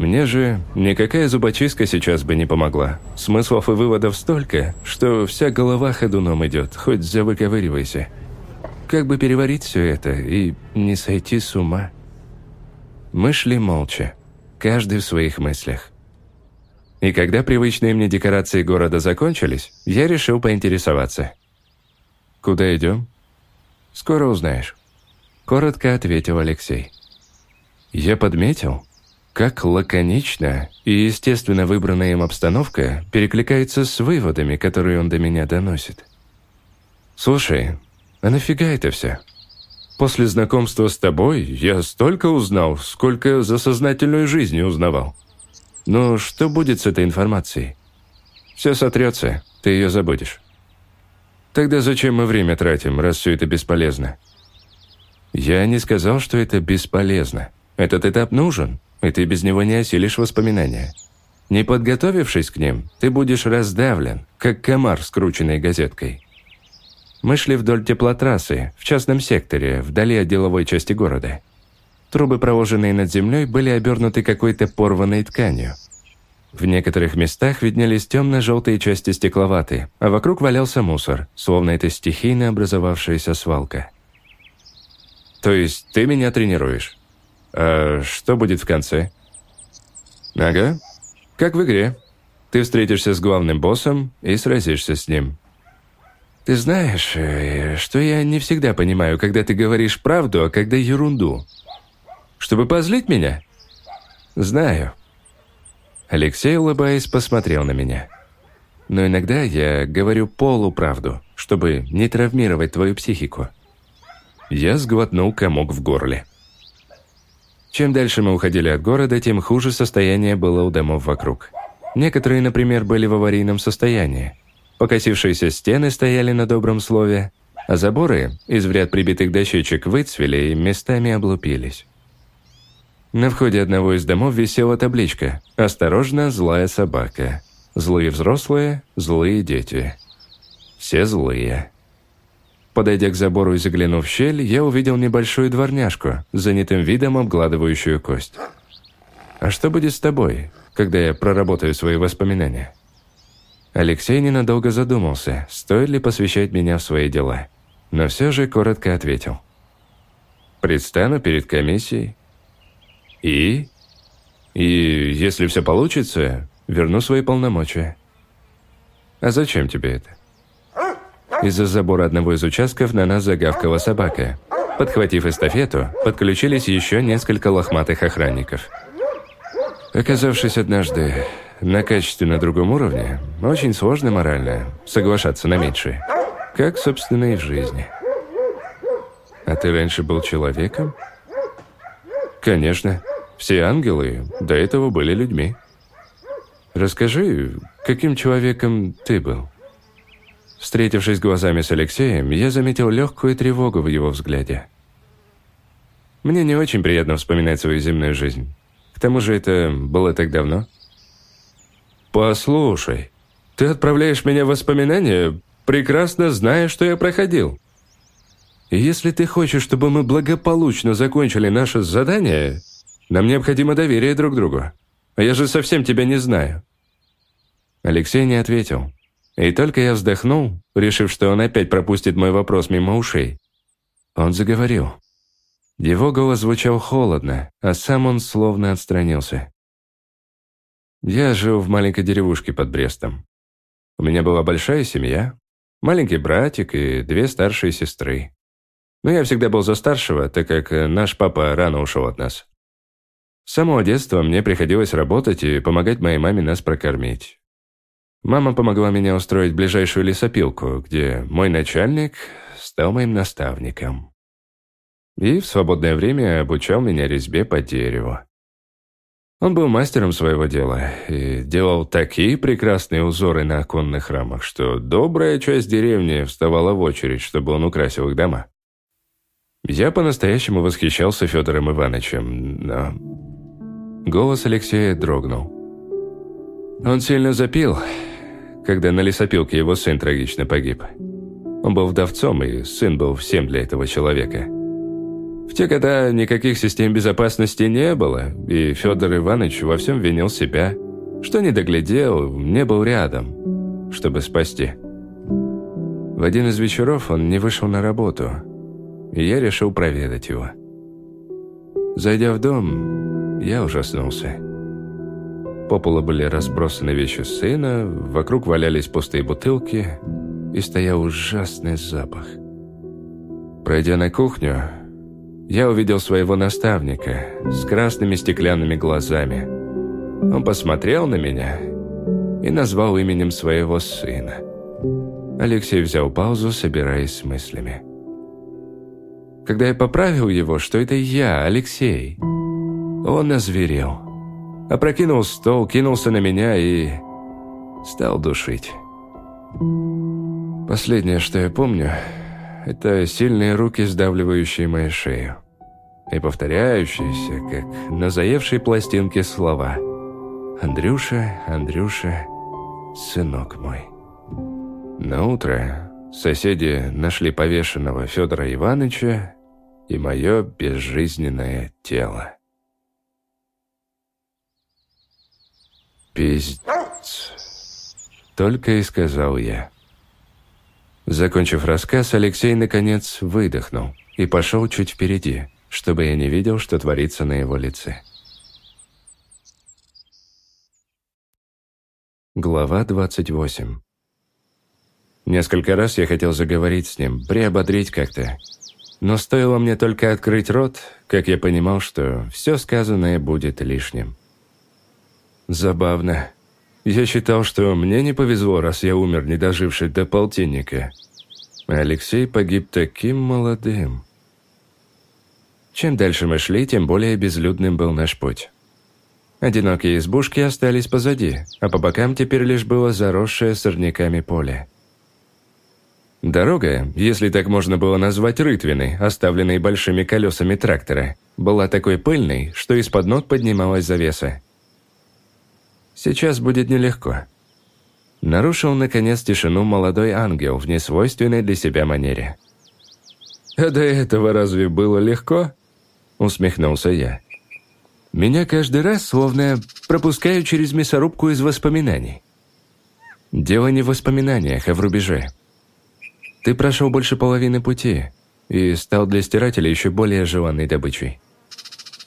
Мне же никакая зубочистка сейчас бы не помогла. Смыслов и выводов столько, что вся голова ходуном идет, хоть завыковыривайся. Как бы переварить все это и не сойти с ума? Мы шли молча, каждый в своих мыслях. И когда привычные мне декорации города закончились, я решил поинтересоваться. «Куда идем?» «Скоро узнаешь», — коротко ответил Алексей. Я подметил, как лаконично и естественно выбранная им обстановка перекликается с выводами, которые он до меня доносит. «Слушай, а нафига это все?» После знакомства с тобой я столько узнал, сколько за сознательную жизнь узнавал. Но что будет с этой информацией? Все сотрется, ты ее забудешь. Тогда зачем мы время тратим, раз все это бесполезно? Я не сказал, что это бесполезно. Этот этап нужен, и ты без него не осилишь воспоминания. Не подготовившись к ним, ты будешь раздавлен, как комар, скрученный газеткой. Мы шли вдоль теплотрассы, в частном секторе, вдали от деловой части города. Трубы, проложенные над землей, были обернуты какой-то порванной тканью. В некоторых местах виднелись темно-желтые части стекловаты, а вокруг валялся мусор, словно это стихийно образовавшаяся свалка. «То есть ты меня тренируешь? А что будет в конце?» «Ага, как в игре. Ты встретишься с главным боссом и сразишься с ним». «Ты знаешь, э, что я не всегда понимаю, когда ты говоришь правду, а когда ерунду», чтобы позлить меня? Знаю. Алексей, улыбаясь, посмотрел на меня. Но иногда я говорю полуправду, чтобы не травмировать твою психику. Я сглотнул комок в горле. Чем дальше мы уходили от города, тем хуже состояние было у домов вокруг. Некоторые, например, были в аварийном состоянии. Покосившиеся стены стояли на добром слове, а заборы из в ряд прибитых дощечек выцвели и местами облупились. На входе одного из домов висела табличка «Осторожно, злая собака». Злые взрослые, злые дети. Все злые. Подойдя к забору и заглянув в щель, я увидел небольшую дворняжку, занятым видом обгладывающую кость. «А что будет с тобой, когда я проработаю свои воспоминания?» Алексей ненадолго задумался, стоит ли посвящать меня в свои дела, но все же коротко ответил. «Предстану перед комиссией, и? И если все получится, верну свои полномочия. А зачем тебе это? Из-за забора одного из участков на нас загавкала собака. Подхватив эстафету, подключились еще несколько лохматых охранников. Оказавшись однажды на качественно другом уровне, очень сложно морально соглашаться на меньшее. Как, собственно, и в жизни. А ты раньше был человеком? Конечно. Все ангелы до этого были людьми. Расскажи, каким человеком ты был?» Встретившись глазами с Алексеем, я заметил легкую тревогу в его взгляде. Мне не очень приятно вспоминать свою земную жизнь. К тому же это было так давно. «Послушай, ты отправляешь меня в воспоминания, прекрасно зная, что я проходил. Если ты хочешь, чтобы мы благополучно закончили наше задание, нам необходимо доверие друг другу. А я же совсем тебя не знаю». Алексей не ответил. И только я вздохнул, решив, что он опять пропустит мой вопрос мимо ушей. Он заговорил. Его голос звучал холодно, а сам он словно отстранился. Я жил в маленькой деревушке под Брестом. У меня была большая семья, маленький братик и две старшие сестры. Но я всегда был за старшего, так как наш папа рано ушел от нас. С самого детства мне приходилось работать и помогать моей маме нас прокормить. Мама помогла мне устроить ближайшую лесопилку, где мой начальник стал моим наставником. И в свободное время обучал меня резьбе по дереву. Он был мастером своего дела и делал такие прекрасные узоры на оконных рамах, что добрая часть деревни вставала в очередь, чтобы он украсил их дома. Я по-настоящему восхищался Федором Ивановичем, но... Голос Алексея дрогнул. Он сильно запил, когда на лесопилке его сын трагично погиб. Он был вдовцом, и сын был всем для этого человека. В те годы никаких систем безопасности не было, и Федор Иванович во всем винил себя, что не доглядел, не был рядом, чтобы спасти. В один из вечеров он не вышел на работу, и я решил проведать его. Зайдя в дом, я ужаснулся. По полу были разбросаны вещи сына, вокруг валялись пустые бутылки, и стоял ужасный запах. Пройдя на кухню, я увидел своего наставника с красными стеклянными глазами. Он посмотрел на меня и назвал именем своего сына. Алексей взял паузу, собираясь с мыслями. Когда я поправил его, что это я, Алексей, он озверел опрокинул стол, кинулся на меня и стал душить. Последнее, что я помню, это сильные руки, сдавливающие мою шею. И повторяющиеся, как на заевшей пластинке слова «Андрюша, Андрюша, сынок мой». На утро соседи нашли повешенного Федора Ивановича и мое безжизненное тело. «Пиздец!» Только и сказал я. Закончив рассказ, Алексей, наконец, выдохнул и пошел чуть впереди, чтобы я не видел, что творится на его лице. Глава 28 Несколько раз я хотел заговорить с ним, приободрить как-то. Но стоило мне только открыть рот, как я понимал, что все сказанное будет лишним. Забавно. Я считал, что мне не повезло, раз я умер, не доживший до полтинника. Алексей погиб таким молодым. Чем дальше мы шли, тем более безлюдным был наш путь. Одинокие избушки остались позади, а по бокам теперь лишь было заросшее сорняками поле. Дорога, если так можно было назвать рытвиной, оставленной большими колесами трактора, была такой пыльной, что из-под ног поднималась завеса. Сейчас будет нелегко. Нарушил, наконец, тишину молодой ангел в несвойственной для себя манере. «А до этого разве было легко?» Усмехнулся я. «Меня каждый раз словно пропускаю через мясорубку из воспоминаний. Дело не в воспоминаниях, а в рубеже. Ты прошел больше половины пути и стал для стирателя еще более желанной добычей».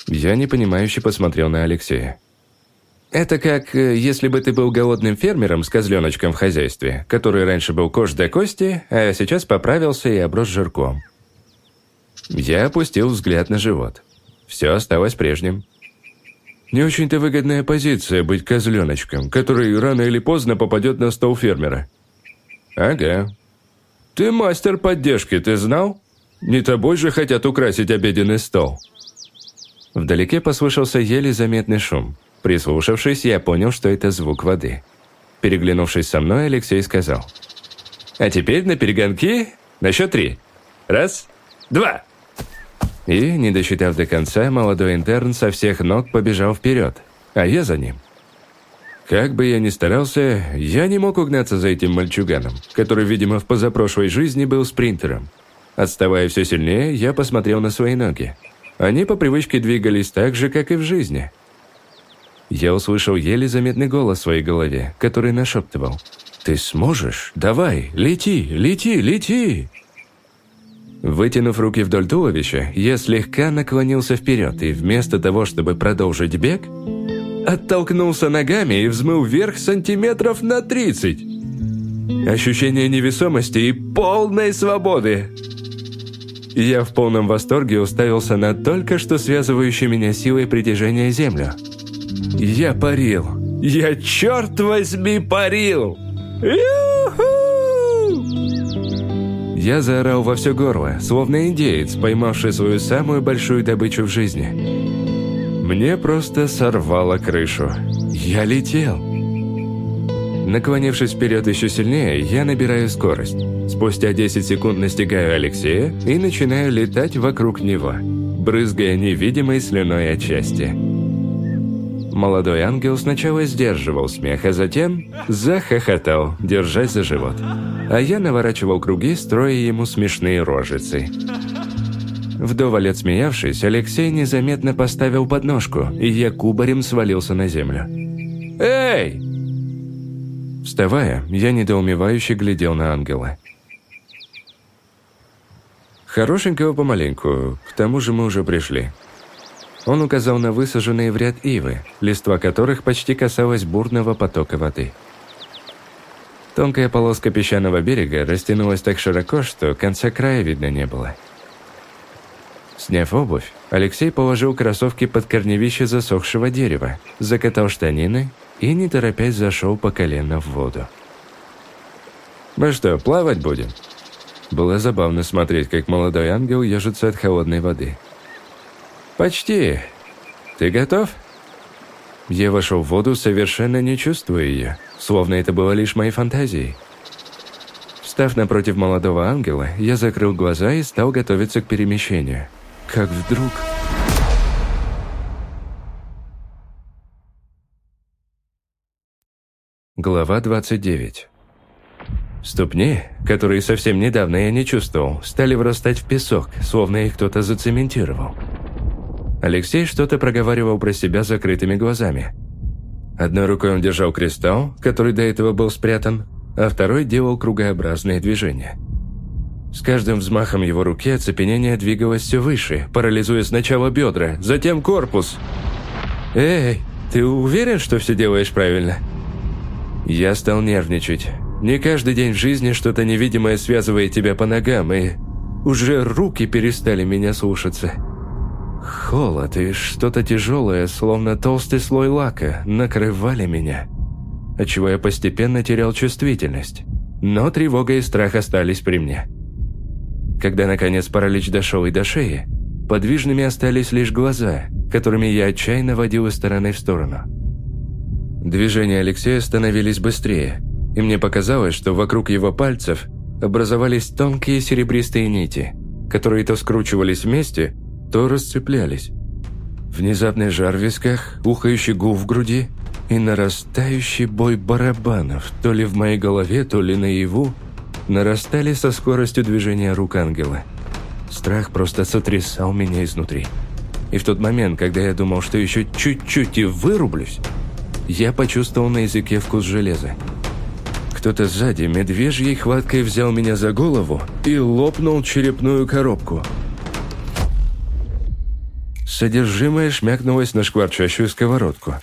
Я непонимающе посмотрел на Алексея. Это как, э, если бы ты был голодным фермером с козленочком в хозяйстве, который раньше был кож до кости, а сейчас поправился и оброс жирком. Я опустил взгляд на живот. Все осталось прежним. Не очень-то выгодная позиция быть козленочком, который рано или поздно попадет на стол фермера. Ага. Ты мастер поддержки, ты знал? Не тобой же хотят украсить обеденный стол. Вдалеке послышался еле заметный шум. Прислушавшись, я понял, что это звук воды. Переглянувшись со мной, Алексей сказал. «А теперь на перегонки на счет три. Раз, два!» И, не досчитав до конца, молодой интерн со всех ног побежал вперед, а я за ним. Как бы я ни старался, я не мог угнаться за этим мальчуганом, который, видимо, в позапрошлой жизни был спринтером. Отставая все сильнее, я посмотрел на свои ноги. Они по привычке двигались так же, как и в жизни. Я услышал еле заметный голос в своей голове, который нашептывал. «Ты сможешь? Давай, лети, лети, лети!» Вытянув руки вдоль туловища, я слегка наклонился вперед и вместо того, чтобы продолжить бег, оттолкнулся ногами и взмыл вверх сантиметров на 30. Ощущение невесомости и полной свободы. Я в полном восторге уставился на только что связывающую меня силой притяжения землю. Я парил. Я, черт возьми, парил! Я заорал во все горло, словно индеец, поймавший свою самую большую добычу в жизни. Мне просто сорвало крышу. Я летел. Наклонившись вперед еще сильнее, я набираю скорость. Спустя 10 секунд настигаю Алексея и начинаю летать вокруг него, брызгая невидимой слюной от счастья. Молодой ангел сначала сдерживал смех, а затем захохотал, держась за живот. А я наворачивал круги, строя ему смешные рожицы. Вдоволь отсмеявшись, Алексей незаметно поставил подножку, и я кубарем свалился на землю. «Эй!» Вставая, я недоумевающе глядел на ангела. Хорошенького помаленьку, к тому же мы уже пришли. Он указал на высаженные в ряд ивы, листва которых почти касалась бурного потока воды. Тонкая полоска песчаного берега растянулась так широко, что конца края видно не было. Сняв обувь, Алексей положил кроссовки под корневище засохшего дерева, закатал штанины и, не торопясь, зашел по колено в воду. «Мы что, плавать будем?» Было забавно смотреть, как молодой ангел ежится от холодной воды – «Почти. Ты готов?» Я вошел в воду, совершенно не чувствуя ее, словно это было лишь моей фантазией. Встав напротив молодого ангела, я закрыл глаза и стал готовиться к перемещению. Как вдруг... Глава 29 Ступни, которые совсем недавно я не чувствовал, стали врастать в песок, словно их кто-то зацементировал. Алексей что-то проговаривал про себя закрытыми глазами. Одной рукой он держал кристалл, который до этого был спрятан, а второй делал кругообразные движения. С каждым взмахом его руки оцепенение двигалось все выше, парализуя сначала бедра, затем корпус. «Эй, ты уверен, что все делаешь правильно?» Я стал нервничать. Не каждый день в жизни что-то невидимое связывает тебя по ногам, и уже руки перестали меня слушаться. Холод и что-то тяжелое, словно толстый слой лака, накрывали меня, отчего я постепенно терял чувствительность. Но тревога и страх остались при мне. Когда, наконец, паралич дошел и до шеи, подвижными остались лишь глаза, которыми я отчаянно водил из стороны в сторону. Движения Алексея становились быстрее, и мне показалось, что вокруг его пальцев образовались тонкие серебристые нити, которые то скручивались вместе, то расцеплялись. Внезапный жар в висках, ухающий гул в груди и нарастающий бой барабанов, то ли в моей голове, то ли наяву, нарастали со скоростью движения рук ангела. Страх просто сотрясал меня изнутри. И в тот момент, когда я думал, что еще чуть-чуть и вырублюсь, я почувствовал на языке вкус железа. Кто-то сзади медвежьей хваткой взял меня за голову и лопнул черепную коробку – Содержимое шмякнулось на шкварчащую сковородку.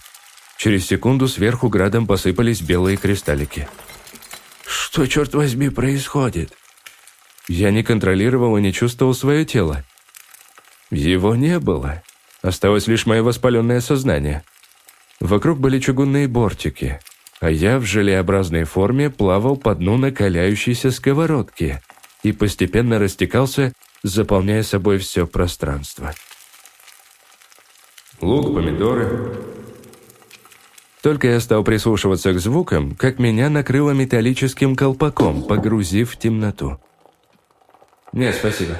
Через секунду сверху градом посыпались белые кристаллики. «Что, черт возьми, происходит?» Я не контролировал и не чувствовал свое тело. Его не было. Осталось лишь мое воспаленное сознание. Вокруг были чугунные бортики, а я в желеобразной форме плавал по дну накаляющейся сковородки и постепенно растекался, заполняя собой все пространство. Лук, помидоры. Только я стал прислушиваться к звукам, как меня накрыло металлическим колпаком, погрузив в темноту. «Нет, спасибо»,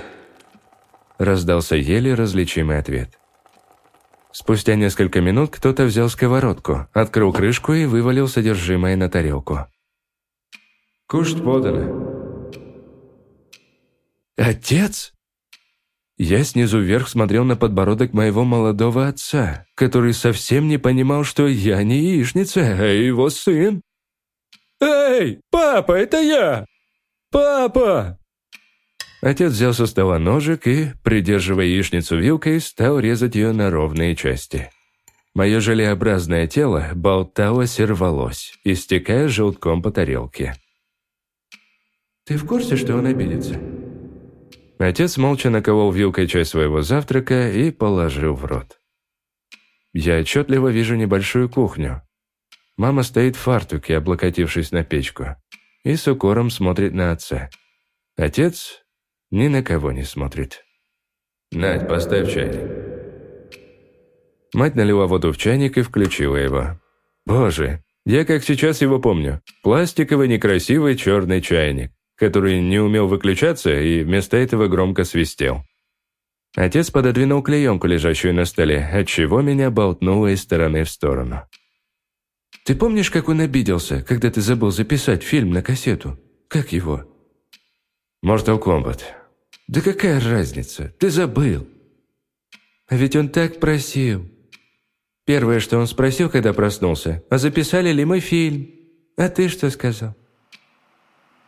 – раздался еле различимый ответ. Спустя несколько минут кто-то взял сковородку, открыл крышку и вывалил содержимое на тарелку. «Кушать подано». «Отец?» Я снизу вверх смотрел на подбородок моего молодого отца, который совсем не понимал, что я не яичница, а его сын. «Эй, папа, это я! Папа!» Отец взял со стола ножик и, придерживая яичницу вилкой, стал резать ее на ровные части. Мое желеобразное тело болталось и рвалось, истекая желтком по тарелке. «Ты в курсе, что он обидится?» Отец молча наколол вилкой часть своего завтрака и положил в рот. Я отчетливо вижу небольшую кухню. Мама стоит в фартуке, облокотившись на печку, и с укором смотрит на отца. Отец ни на кого не смотрит. «Надь, поставь чайник». Мать налила воду в чайник и включила его. Боже, я как сейчас его помню. Пластиковый некрасивый черный чайник, который не умел выключаться и вместо этого громко свистел. Отец пододвинул клеенку, лежащую на столе, отчего меня болтнуло из стороны в сторону. «Ты помнишь, как он обиделся, когда ты забыл записать фильм на кассету? Как его?» «Mortal Kombat», «Да какая разница? Ты забыл!» «А ведь он так просил!» Первое, что он спросил, когда проснулся, «А записали ли мы фильм?» «А ты что сказал?»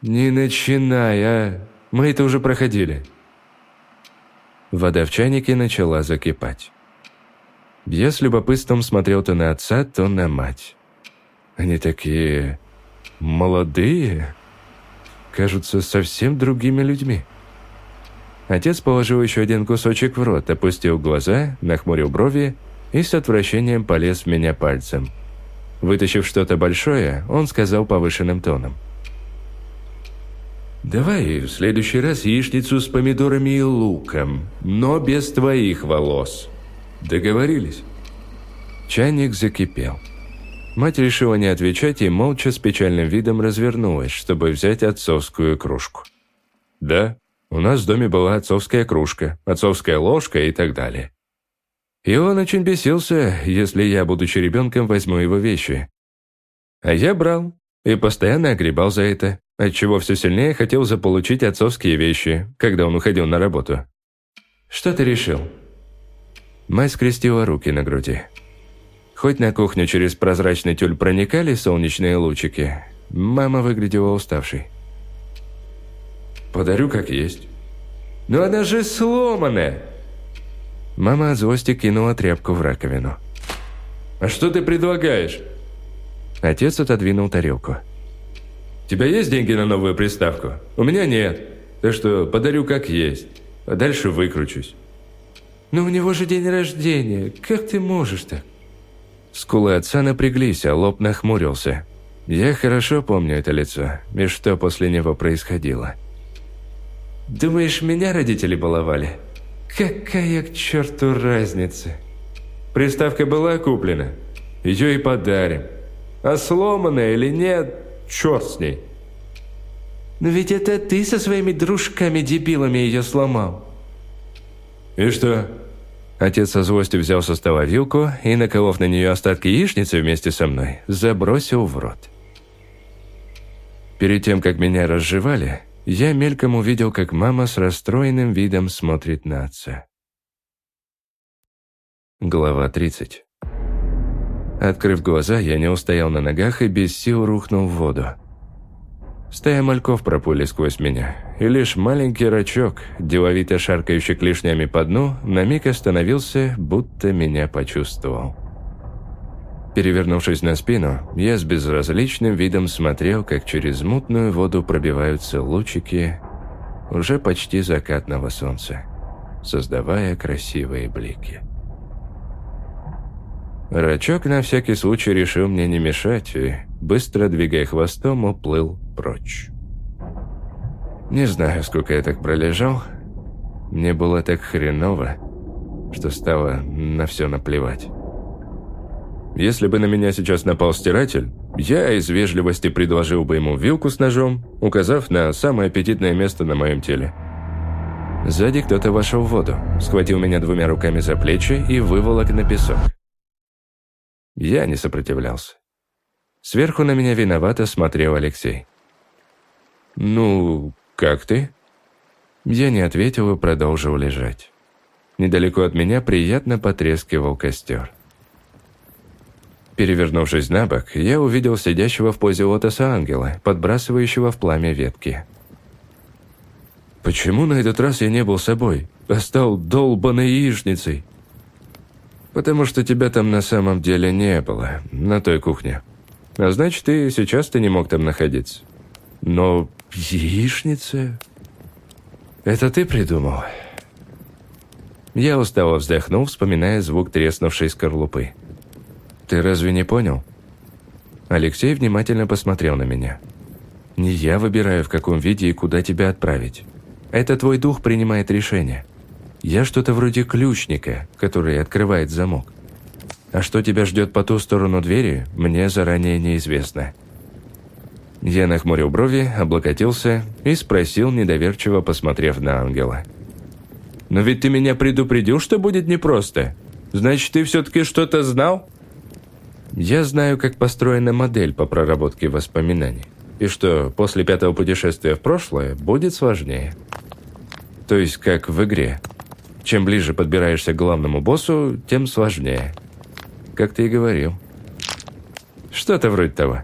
«Не начинай, а! Мы это уже проходили!» Вода в чайнике начала закипать. Я с любопытством смотрел то на отца, то на мать. Они такие... молодые, кажутся совсем другими людьми. Отец положил еще один кусочек в рот, опустил глаза, нахмурил брови и с отвращением полез в меня пальцем. Вытащив что-то большое, он сказал повышенным тоном. «Давай в следующий раз яичницу с помидорами и луком, но без твоих волос. Договорились?» Чайник закипел. Мать решила не отвечать и молча с печальным видом развернулась, чтобы взять отцовскую кружку. «Да, у нас в доме была отцовская кружка, отцовская ложка и так далее. И он очень бесился, если я, будучи ребенком, возьму его вещи. А я брал и постоянно огребал за это, отчего все сильнее хотел заполучить отцовские вещи, когда он уходил на работу. «Что ты решил?» Мать скрестила руки на груди. Хоть на кухню через прозрачный тюль проникали солнечные лучики, мама выглядела уставшей. Подарю как есть». «Но она же сломанная!» Мама от злости кинула тряпку в раковину. «А что ты предлагаешь?» Отец отодвинул тарелку. «У тебя есть деньги на новую приставку? У меня нет. Так что подарю как есть. А дальше выкручусь». «Но у него же день рождения. Как ты можешь так?» Скулы отца напряглись, а лоб нахмурился. Я хорошо помню это лицо и что после него происходило. Думаешь, меня родители баловали? Какая к черту разница? Приставка была куплена. Ее и подарим. А сломанная или нет, черт с ней. Но ведь это ты со своими дружками-дебилами ее сломал. И что? Отец со злостью взял со стола вилку и, наколов на нее остатки яичницы вместе со мной, забросил в рот. Перед тем, как меня разжевали, я мельком увидел, как мама с расстроенным видом смотрит на отца. Глава 30 Открыв глаза, я не устоял на ногах и без сил рухнул в воду. Стая мальков пропули сквозь меня, и лишь маленький рачок, деловито шаркающий клешнями по дну, на миг остановился, будто меня почувствовал. Перевернувшись на спину, я с безразличным видом смотрел, как через мутную воду пробиваются лучики уже почти закатного солнца, создавая красивые блики. Рачок на всякий случай решил мне не мешать и, быстро двигая хвостом, уплыл прочь. Не знаю, сколько я так пролежал. Мне было так хреново. что стало на все наплевать. Если бы на меня сейчас напал стиратель, я из вежливости предложил бы ему вилку с ножом, указав на самое аппетитное место на моем теле. Сзади кто-то вошел в воду, схватил меня двумя руками за плечи и выволок на песок. Я не сопротивлялся. Сверху на меня виновато смотрел Алексей. «Ну, как ты?» Я не ответил и продолжил лежать. Недалеко от меня приятно потрескивал костер. Перевернувшись на бок, я увидел сидящего в позе лотоса ангела, подбрасывающего в пламя ветки. «Почему на этот раз я не был собой, а стал долбаной яичницей?» «Потому что тебя там на самом деле не было, на той кухне. А значит, и сейчас ты не мог там находиться. Но яичница? Это ты придумал?» Я устало вздохнул, вспоминая звук треснувшей скорлупы. «Ты разве не понял?» Алексей внимательно посмотрел на меня. «Не я выбираю, в каком виде и куда тебя отправить. Это твой дух принимает решение. Я что-то вроде ключника, который открывает замок. А что тебя ждет по ту сторону двери, мне заранее неизвестно». Я нахмурил брови, облокотился и спросил, недоверчиво посмотрев на ангела. «Но ведь ты меня предупредил, что будет непросто. Значит, ты все-таки что-то знал?» Я знаю, как построена модель по проработке воспоминаний, и что после пятого путешествия в прошлое будет сложнее. То есть, как в игре. Чем ближе подбираешься к главному боссу, тем сложнее. Как ты и говорил. Что-то вроде того.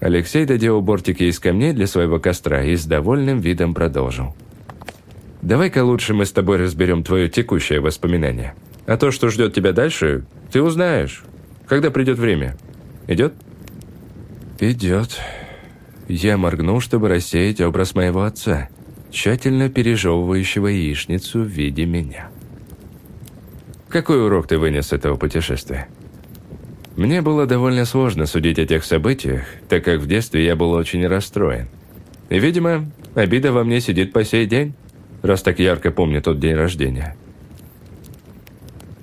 Алексей доделал бортики из камней для своего костра и с довольным видом продолжил. «Давай-ка лучше мы с тобой разберем твое текущее воспоминание. А то, что ждет тебя дальше, ты узнаешь, когда придет время? Идет?» «Идет». Я моргнул, чтобы рассеять образ моего отца, тщательно пережевывающего яичницу в виде меня. «Какой урок ты вынес с этого путешествия?» Мне было довольно сложно судить о тех событиях, так как в детстве я был очень расстроен. И, видимо, обида во мне сидит по сей день, раз так ярко помню тот день рождения.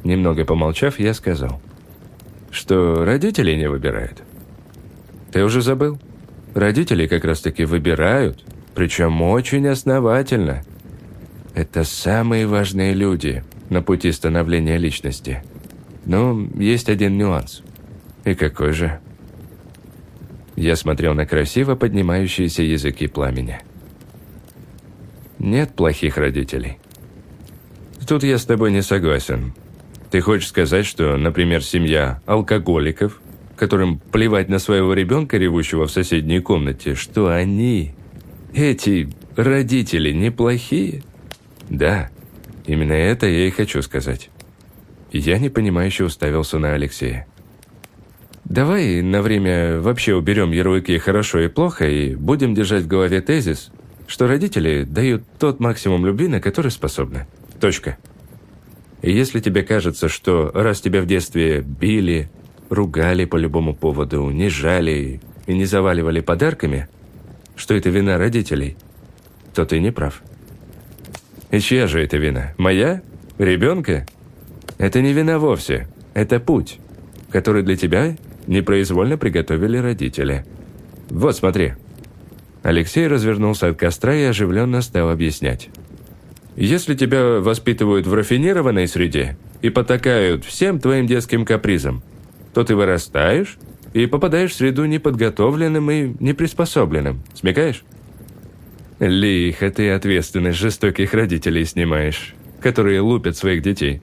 Немного помолчав, я сказал – что родители не выбирают. Ты уже забыл? Родители как раз-таки выбирают, причем очень основательно. Это самые важные люди на пути становления личности. Но есть один нюанс. И какой же? Я смотрел на красиво поднимающиеся языки пламени. Нет плохих родителей. Тут я с тобой не согласен. Ты хочешь сказать, что, например, семья алкоголиков, которым плевать на своего ребенка, ревущего в соседней комнате, что они, эти родители, неплохие? Да, именно это я и хочу сказать. Я непонимающе уставился на Алексея. Давай на время вообще уберем ярлыки «хорошо» и «плохо» и будем держать в голове тезис, что родители дают тот максимум любви, на который способны. Точка. И если тебе кажется, что раз тебя в детстве били, ругали по любому поводу, унижали и не заваливали подарками, что это вина родителей, то ты не прав. И чья же это вина? Моя? Ребенка? Это не вина вовсе. Это путь, который для тебя непроизвольно приготовили родители. Вот, смотри. Алексей развернулся от костра и оживленно стал объяснять. Если тебя воспитывают в рафинированной среде и потакают всем твоим детским капризам, то ты вырастаешь и попадаешь в среду неподготовленным и неприспособленным. Смекаешь? Лихо ты ответственность жестоких родителей снимаешь, которые лупят своих детей.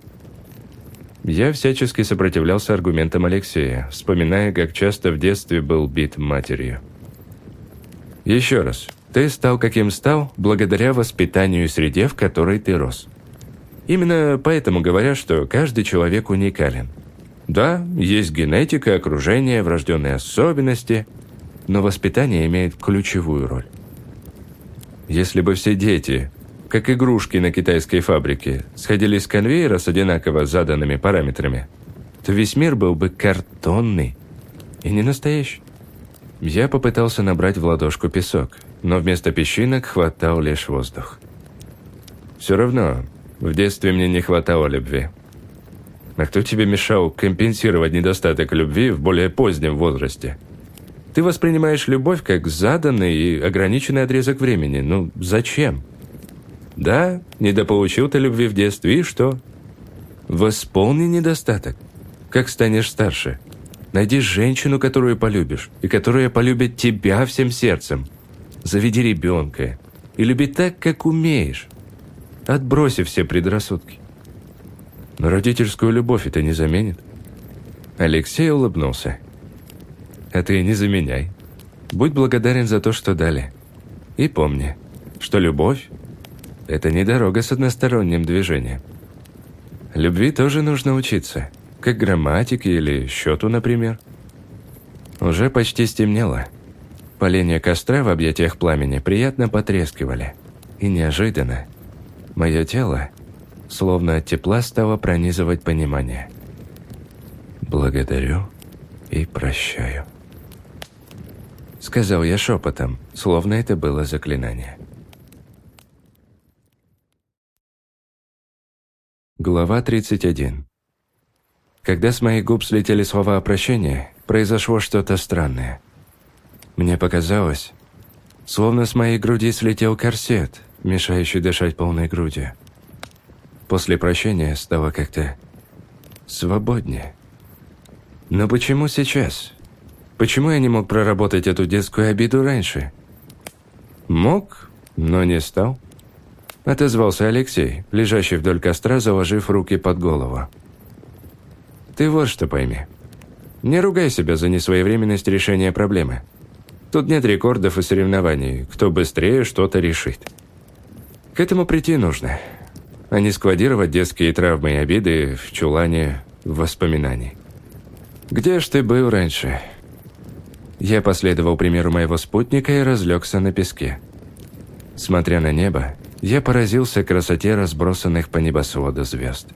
Я всячески сопротивлялся аргументам Алексея, вспоминая, как часто в детстве был бит матерью. Еще раз, ты стал каким стал благодаря воспитанию и среде, в которой ты рос. Именно поэтому говорят, что каждый человек уникален. Да, есть генетика, окружение, врожденные особенности, но воспитание имеет ключевую роль. Если бы все дети, как игрушки на китайской фабрике, сходили с конвейера с одинаково заданными параметрами, то весь мир был бы картонный и не настоящий. Я попытался набрать в ладошку песок – но вместо песчинок хватал лишь воздух. Все равно, в детстве мне не хватало любви. А кто тебе мешал компенсировать недостаток любви в более позднем возрасте? Ты воспринимаешь любовь как заданный и ограниченный отрезок времени. Ну, зачем? Да, недополучил ты любви в детстве, и что? Восполни недостаток. Как станешь старше? Найди женщину, которую полюбишь, и которая полюбит тебя всем сердцем. Заведи ребенка. И люби так, как умеешь. Отбросив все предрассудки. Но родительскую любовь это не заменит. Алексей улыбнулся. А ты не заменяй. Будь благодарен за то, что дали. И помни, что любовь – это не дорога с односторонним движением. Любви тоже нужно учиться, как грамматике или счету, например. Уже почти стемнело. Поленья костра в объятиях пламени приятно потрескивали. И неожиданно мое тело, словно от тепла, стало пронизывать понимание. «Благодарю и прощаю», — сказал я шепотом, словно это было заклинание. Глава 31. Когда с моих губ слетели слова о прощении, произошло что-то странное. Мне показалось, словно с моей груди слетел корсет, мешающий дышать полной грудью. После прощения стало как-то свободнее. Но почему сейчас? Почему я не мог проработать эту детскую обиду раньше? Мог, но не стал. Отозвался Алексей, лежащий вдоль костра, заложив руки под голову. «Ты вот что пойми. Не ругай себя за несвоевременность решения проблемы. Тут нет рекордов и соревнований, кто быстрее что-то решит. К этому прийти нужно, а не складировать детские травмы и обиды в чулане воспоминаний. Где ж ты был раньше?» Я последовал примеру моего спутника и разлегся на песке. Смотря на небо, я поразился красоте разбросанных по небосводу звезд.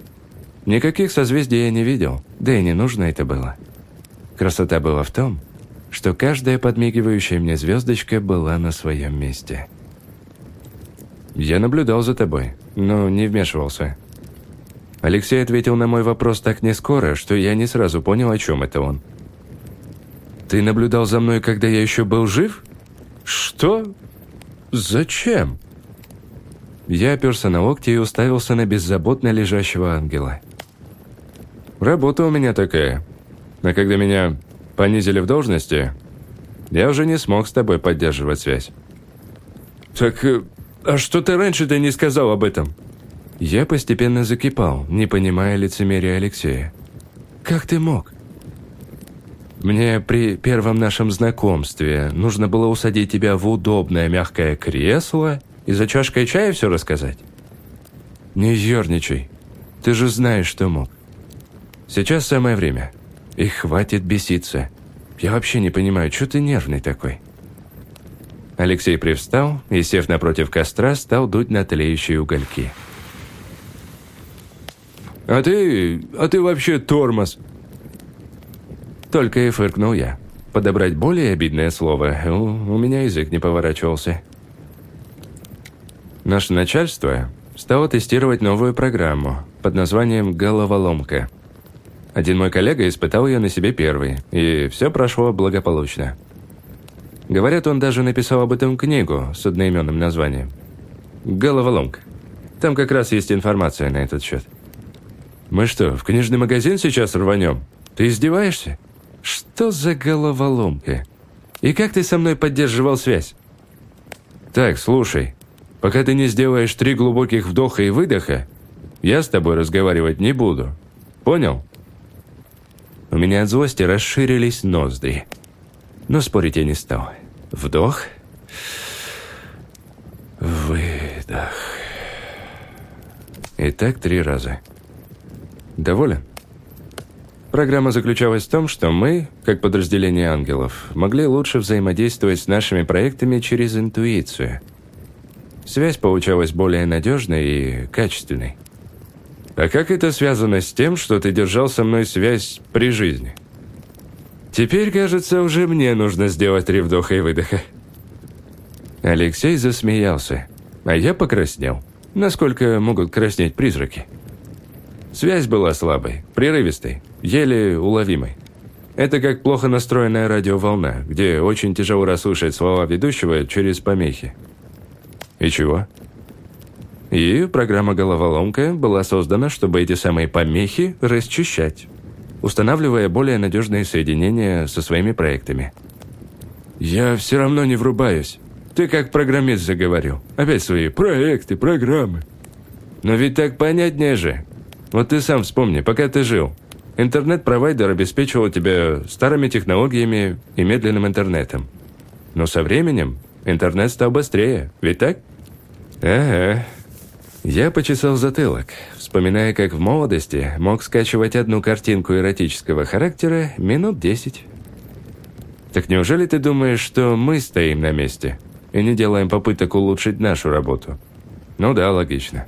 Никаких созвездий я не видел, да и не нужно это было. Красота была в том, что каждая подмигивающая мне звездочка была на своем месте. «Я наблюдал за тобой, но не вмешивался». Алексей ответил на мой вопрос так нескоро, что я не сразу понял, о чем это он. «Ты наблюдал за мной, когда я еще был жив? Что? Зачем?» Я оперся на локти и уставился на беззаботно лежащего ангела. «Работа у меня такая. А когда меня понизили в должности, я уже не смог с тобой поддерживать связь». «Так, э, а что ты раньше-то не сказал об этом?» Я постепенно закипал, не понимая лицемерия Алексея. «Как ты мог?» «Мне при первом нашем знакомстве нужно было усадить тебя в удобное мягкое кресло и за чашкой чая все рассказать? Не ерничай. Ты же знаешь, что мог. Сейчас самое время. И хватит беситься. Я вообще не понимаю, что ты нервный такой?» Алексей привстал и, сев напротив костра, стал дуть на тлеющие угольки. «А ты... а ты вообще тормоз!» Только и фыркнул я. Подобрать более обидное слово у, у меня язык не поворачивался. Наше начальство стало тестировать новую программу под названием «Головоломка». Один мой коллега испытал ее на себе первый, и все прошло благополучно. Говорят, он даже написал об этом книгу с одноименным названием. «Головоломка». Там как раз есть информация на этот счет. «Мы что, в книжный магазин сейчас рванем? Ты издеваешься? Что за головоломка? И как ты со мной поддерживал связь?» «Так, слушай, Пока ты не сделаешь три глубоких вдоха и выдоха, я с тобой разговаривать не буду. Понял? У меня от злости расширились ноздри. Но спорить я не стал. Вдох. Выдох. И так три раза. Доволен? Программа заключалась в том, что мы, как подразделение ангелов, могли лучше взаимодействовать с нашими проектами через интуицию – Связь получалась более надежной и качественной. А как это связано с тем, что ты держал со мной связь при жизни? Теперь, кажется, уже мне нужно сделать три вдоха и выдоха. Алексей засмеялся, а я покраснел, насколько могут краснеть призраки. Связь была слабой, прерывистой, еле уловимой. Это как плохо настроенная радиоволна, где очень тяжело расслышать слова ведущего через помехи. И чего? И программа «Головоломка» была создана, чтобы эти самые помехи расчищать, устанавливая более надежные соединения со своими проектами. «Я все равно не врубаюсь. Ты как программист заговорил. Опять свои проекты, программы». «Но ведь так понятнее же. Вот ты сам вспомни, пока ты жил. Интернет-провайдер обеспечивал тебя старыми технологиями и медленным интернетом. Но со временем интернет стал быстрее, ведь так? Ага. Я почесал затылок, вспоминая, как в молодости мог скачивать одну картинку эротического характера минут десять. Так неужели ты думаешь, что мы стоим на месте и не делаем попыток улучшить нашу работу? Ну да, логично.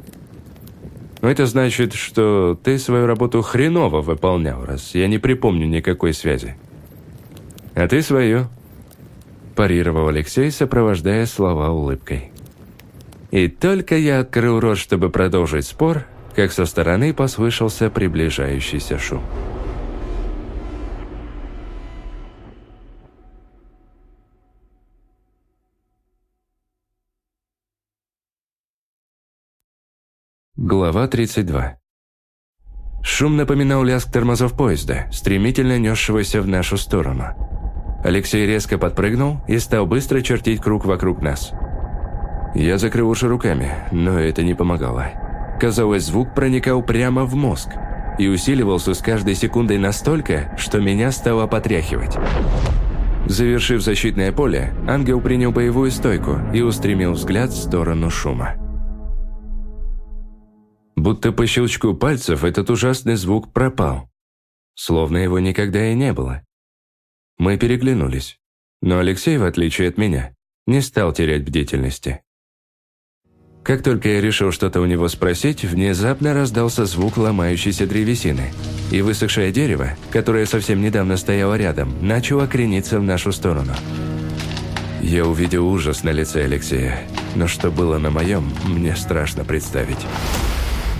Но это значит, что ты свою работу хреново выполнял, раз я не припомню никакой связи. А ты свою. Парировал Алексей, сопровождая слова улыбкой. И только я открыл рот, чтобы продолжить спор, как со стороны послышался приближающийся шум. Глава 32 Шум напоминал лязг тормозов поезда, стремительно несшегося в нашу сторону. Алексей резко подпрыгнул и стал быстро чертить круг вокруг нас. Я закрыл уши руками, но это не помогало. Казалось, звук проникал прямо в мозг и усиливался с каждой секундой настолько, что меня стало потряхивать. Завершив защитное поле, ангел принял боевую стойку и устремил взгляд в сторону шума. Будто по щелчку пальцев этот ужасный звук пропал. Словно его никогда и не было. Мы переглянулись. Но Алексей, в отличие от меня, не стал терять бдительности. Как только я решил что-то у него спросить, внезапно раздался звук ломающейся древесины, и высохшее дерево, которое совсем недавно стояло рядом, начало крениться в нашу сторону. Я увидел ужас на лице Алексея, но что было на моем, мне страшно представить.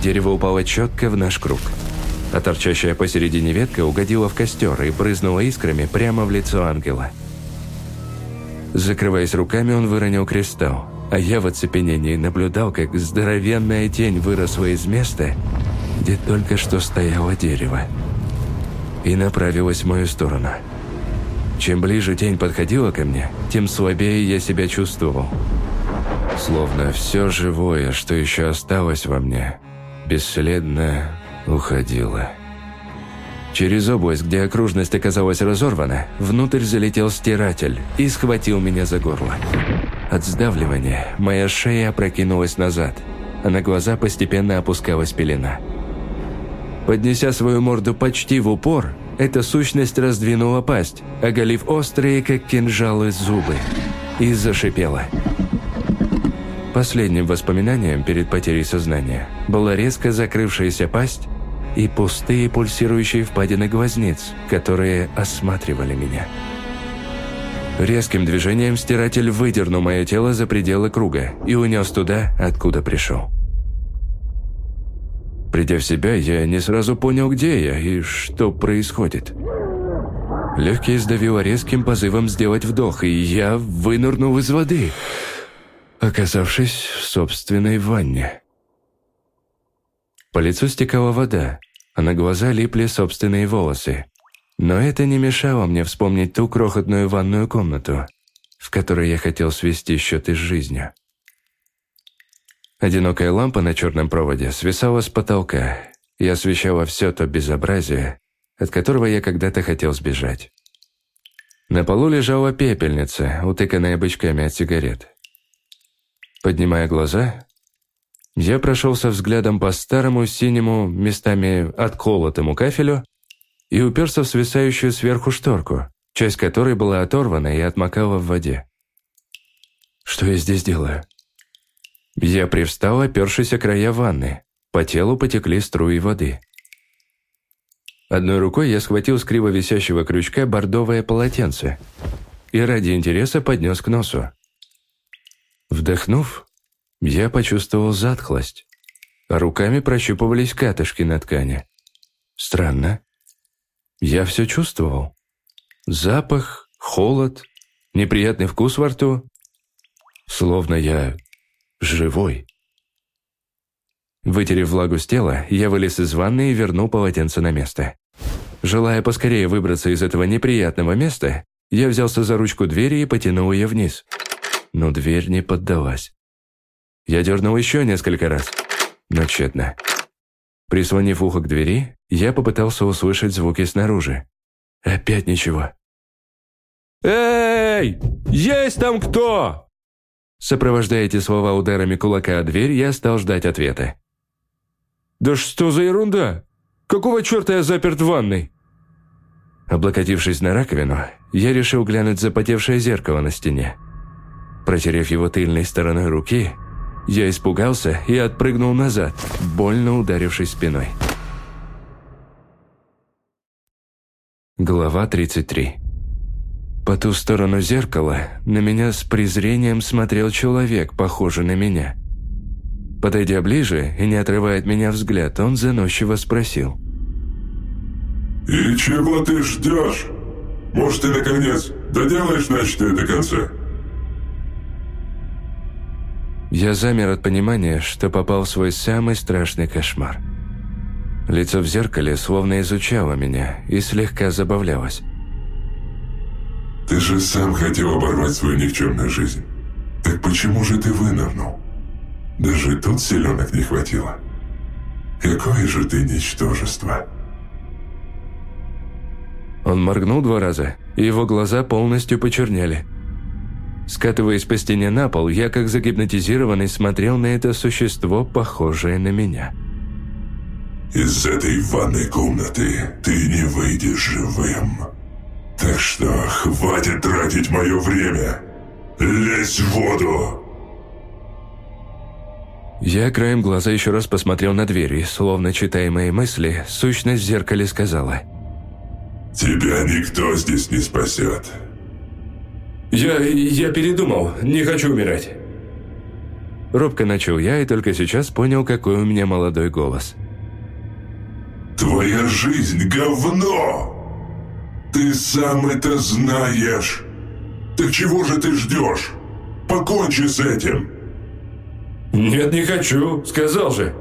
Дерево упало четко в наш круг. А торчащая посередине ветка угодила в костер и брызнула искрами прямо в лицо ангела. Закрываясь руками, он выронил кристалл, а я в оцепенении наблюдал, как здоровенная тень выросла из места, где только что стояло дерево, и направилась в мою сторону. Чем ближе тень подходила ко мне, тем слабее я себя чувствовал. Словно все живое, что еще осталось во мне, бесследно уходила. Через область, где окружность оказалась разорвана, внутрь залетел стиратель и схватил меня за горло. От сдавливания моя шея опрокинулась назад, а на глаза постепенно опускалась пелена. Поднеся свою морду почти в упор, эта сущность раздвинула пасть, оголив острые, как кинжалы, зубы, и зашипела – Последним воспоминанием перед потерей сознания была резко закрывшаяся пасть и пустые пульсирующие впадины глазниц, которые осматривали меня. Резким движением стиратель выдернул мое тело за пределы круга и унес туда, откуда пришел. Придя в себя, я не сразу понял, где я и что происходит. Легкие сдавило резким позывом сделать вдох, и я вынырнул из воды – оказавшись в собственной ванне. По лицу стекала вода, а на глаза липли собственные волосы. Но это не мешало мне вспомнить ту крохотную ванную комнату, в которой я хотел свести счеты с жизнью. Одинокая лампа на черном проводе свисала с потолка и освещала все то безобразие, от которого я когда-то хотел сбежать. На полу лежала пепельница, утыканная бычками от сигарет. Поднимая глаза, я прошелся взглядом по старому синему, местами отколотому кафелю и уперся в свисающую сверху шторку, часть которой была оторвана и отмокала в воде. Что я здесь делаю? Я привстал, опершись о края ванны. По телу потекли струи воды. Одной рукой я схватил с криво висящего крючка бордовое полотенце и ради интереса поднес к носу. Вдохнув, я почувствовал затхлость. руками прощупывались катышки на ткани. Странно. Я все чувствовал. Запах, холод, неприятный вкус во рту. Словно я живой. Вытерев влагу с тела, я вылез из ванны и вернул полотенце на место. Желая поскорее выбраться из этого неприятного места, я взялся за ручку двери и потянул ее вниз. Но дверь не поддалась. Я дернул еще несколько раз, но тщетно. Прислонив ухо к двери, я попытался услышать звуки снаружи. Опять ничего. «Эй! Есть там кто?» Сопровождая эти слова ударами кулака о дверь, я стал ждать ответа. «Да что за ерунда? Какого черта я заперт в ванной?» Облокотившись на раковину, я решил глянуть запотевшее зеркало на стене. Протерев его тыльной стороной руки, я испугался и отпрыгнул назад, больно ударившись спиной. Глава 33 По ту сторону зеркала на меня с презрением смотрел человек, похожий на меня – Подойдя ближе и не отрывая от меня взгляд, он заносчиво спросил. «И чего ты ждешь? Может, ты, наконец, доделаешь начатое до конца?» Я замер от понимания, что попал в свой самый страшный кошмар. Лицо в зеркале словно изучало меня и слегка забавлялось. «Ты же сам хотел оборвать свою никчемную жизнь. Так почему же ты вынырнул?» Даже тут селенок не хватило. Какое же ты ничтожество. Он моргнул два раза, и его глаза полностью почернели. Скатываясь по стене на пол, я как загипнотизированный смотрел на это существо, похожее на меня. «Из этой ванной комнаты ты не выйдешь живым. Так что хватит тратить мое время. Лезь в воду!» Я краем глаза еще раз посмотрел на дверь и, словно читая мои мысли, сущность в зеркале сказала. «Тебя никто здесь не спасет». «Я... я передумал. Не хочу умирать». Робко начал я и только сейчас понял, какой у меня молодой голос. «Твоя жизнь – говно! Ты сам это знаешь! Так чего же ты ждешь? Покончи с этим!» «Нет, не хочу, сказал же».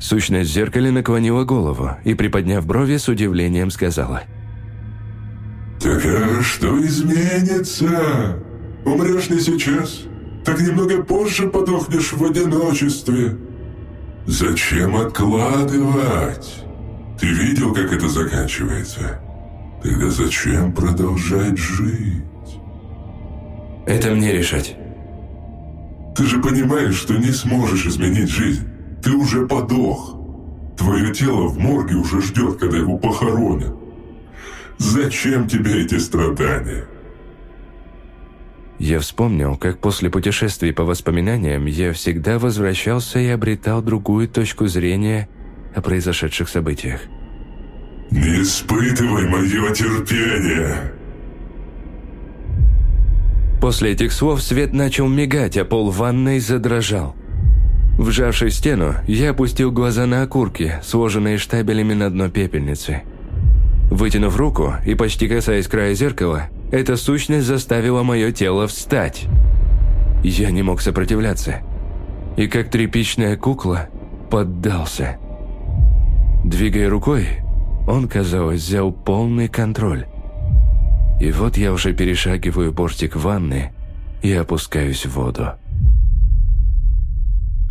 Сущность в зеркале наклонила голову и, приподняв брови, с удивлением сказала. «Так а что изменится? Умрешь не сейчас, так немного позже подохнешь в одиночестве. Зачем откладывать? Ты видел, как это заканчивается? Тогда зачем продолжать жить?» «Это мне решать». Ты же понимаешь, что не сможешь изменить жизнь. Ты уже подох. Твое тело в морге уже ждет, когда его похоронят. Зачем тебе эти страдания?» Я вспомнил, как после путешествий по воспоминаниям я всегда возвращался и обретал другую точку зрения о произошедших событиях. «Не испытывай мое терпение!» После этих слов свет начал мигать, а пол ванной задрожал. Вжавшись в стену, я опустил глаза на окурки, сложенные штабелями на дно пепельницы. Вытянув руку и почти касаясь края зеркала, эта сущность заставила мое тело встать. Я не мог сопротивляться. И как тряпичная кукла поддался. Двигая рукой, он, казалось, взял полный контроль. И вот я уже перешагиваю бортик ванны и опускаюсь в воду.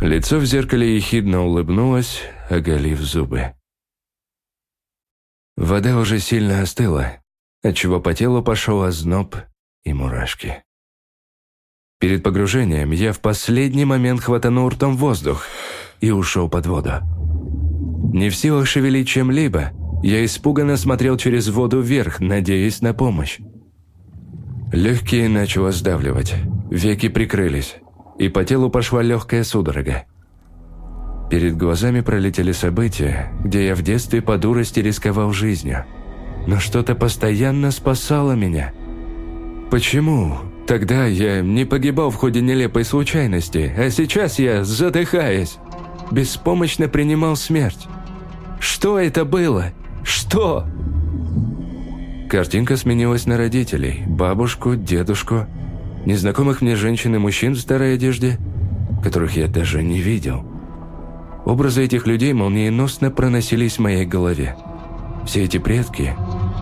Лицо в зеркале ехидно улыбнулось, оголив зубы. Вода уже сильно остыла, отчего по телу пошел озноб и мурашки. Перед погружением я в последний момент хватанул ртом воздух и ушел под воду. Не в силах шевелить чем-либо, я испуганно смотрел через воду вверх, надеясь на помощь. Легкие начало сдавливать, веки прикрылись, и по телу пошла легкая судорога. Перед глазами пролетели события, где я в детстве по дурости рисковал жизнью. Но что-то постоянно спасало меня. Почему? Тогда я не погибал в ходе нелепой случайности, а сейчас я, задыхаясь, беспомощно принимал смерть. Что это было? Что? Картинка сменилась на родителей, бабушку, дедушку, незнакомых мне женщин и мужчин в старой одежде, которых я даже не видел. Образы этих людей молниеносно проносились в моей голове. Все эти предки,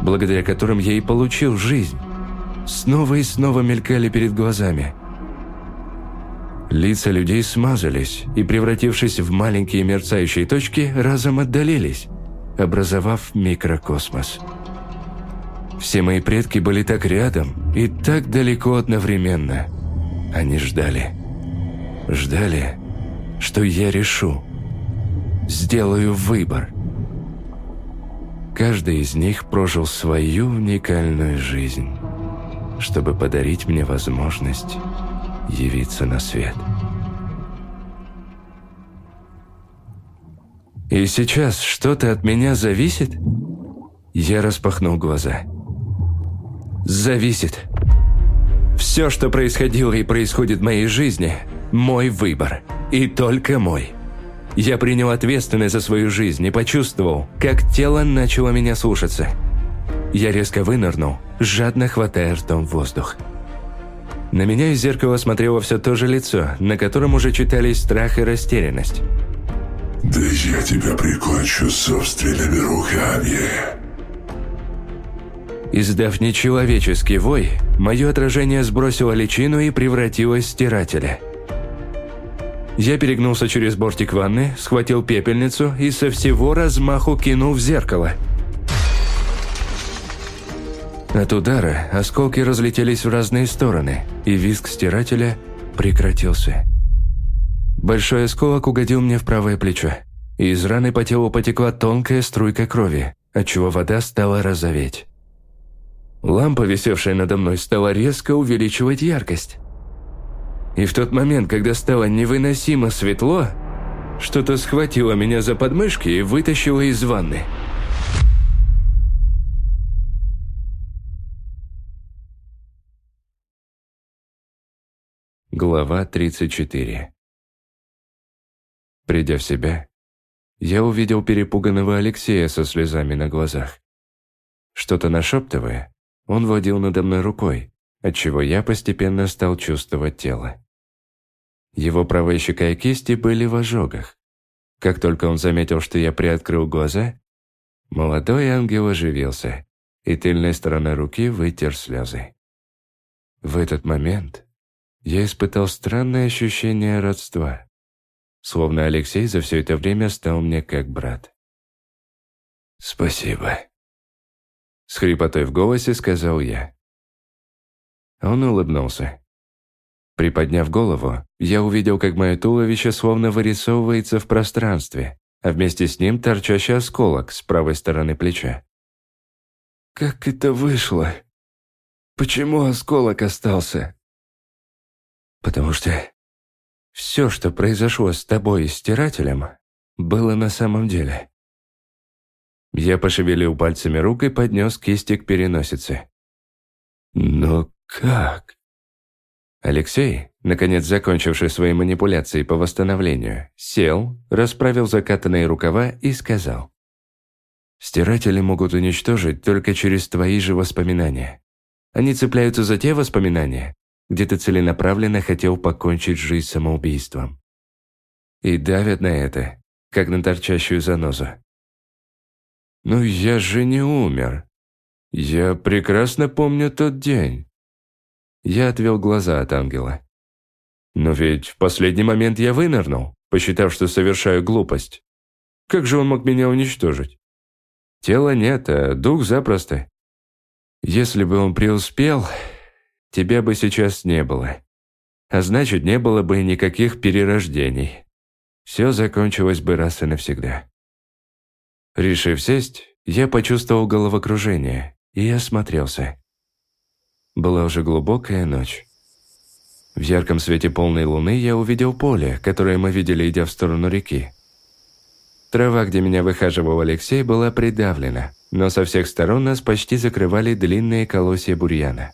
благодаря которым я и получил жизнь, снова и снова мелькали перед глазами. Лица людей смазались и, превратившись в маленькие мерцающие точки, разом отдалились, образовав микрокосмос. Все мои предки были так рядом и так далеко одновременно. Они ждали. Ждали, что я решу. Сделаю выбор. Каждый из них прожил свою уникальную жизнь, чтобы подарить мне возможность явиться на свет. И сейчас что-то от меня зависит? Я распахнул глаза. Зависит. Все, что происходило и происходит в моей жизни, мой выбор. И только мой. Я принял ответственность за свою жизнь и почувствовал, как тело начало меня слушаться. Я резко вынырнул, жадно хватая ртом воздух. На меня из зеркала смотрело все то же лицо, на котором уже читались страх и растерянность. «Да я тебя прикончу собственными руками!» Издав нечеловеческий вой, мое отражение сбросило личину и превратилось в стирателя – я перегнулся через бортик ванны, схватил пепельницу и со всего размаху кинул в зеркало. От удара осколки разлетелись в разные стороны, и визг стирателя прекратился. Большой осколок угодил мне в правое плечо, и из раны по телу потекла тонкая струйка крови, отчего вода стала розоветь. Лампа, висевшая надо мной, стала резко увеличивать яркость. И в тот момент, когда стало невыносимо светло, что-то схватило меня за подмышки и вытащило из ванны. Глава 34 Придя в себя, я увидел перепуганного Алексея со слезами на глазах. Что-то нашептывая, он водил надо мной рукой, отчего я постепенно стал чувствовать тело. Его правая щека и кисти были в ожогах. Как только он заметил, что я приоткрыл глаза, молодой ангел оживился и тыльной стороной руки вытер слезы. В этот момент я испытал странное ощущение родства, словно Алексей за все это время стал мне как брат. «Спасибо», — с хрипотой в голосе сказал я. Он улыбнулся. Приподняв голову, я увидел, как мое туловище словно вырисовывается в пространстве, а вместе с ним торчащий осколок с правой стороны плеча. «Как это вышло? Почему осколок остался?» «Потому что все, что произошло с тобой и стирателем, было на самом деле». Я пошевелил пальцами рук и поднес кисти к переносице. «Но как?» Алексей, наконец закончивший свои манипуляции по восстановлению, сел, расправил закатанные рукава и сказал. «Стиратели могут уничтожить только через твои же воспоминания. Они цепляются за те воспоминания, где ты целенаправленно хотел покончить жизнь самоубийством. И давят на это, как на торчащую занозу. «Ну я же не умер. Я прекрасно помню тот день. Я отвел глаза от ангела. Но ведь в последний момент я вынырнул, посчитав, что совершаю глупость. Как же он мог меня уничтожить? Тела нет, а дух запросто. Если бы он преуспел, тебя бы сейчас не было. А значит, не было бы никаких перерождений. Все закончилось бы раз и навсегда. Решив сесть, я почувствовал головокружение и осмотрелся. Была уже глубокая ночь. В ярком свете полной луны я увидел поле, которое мы видели, идя в сторону реки. Трава, где меня выхаживал Алексей, была придавлена, но со всех сторон нас почти закрывали длинные колосья бурьяна.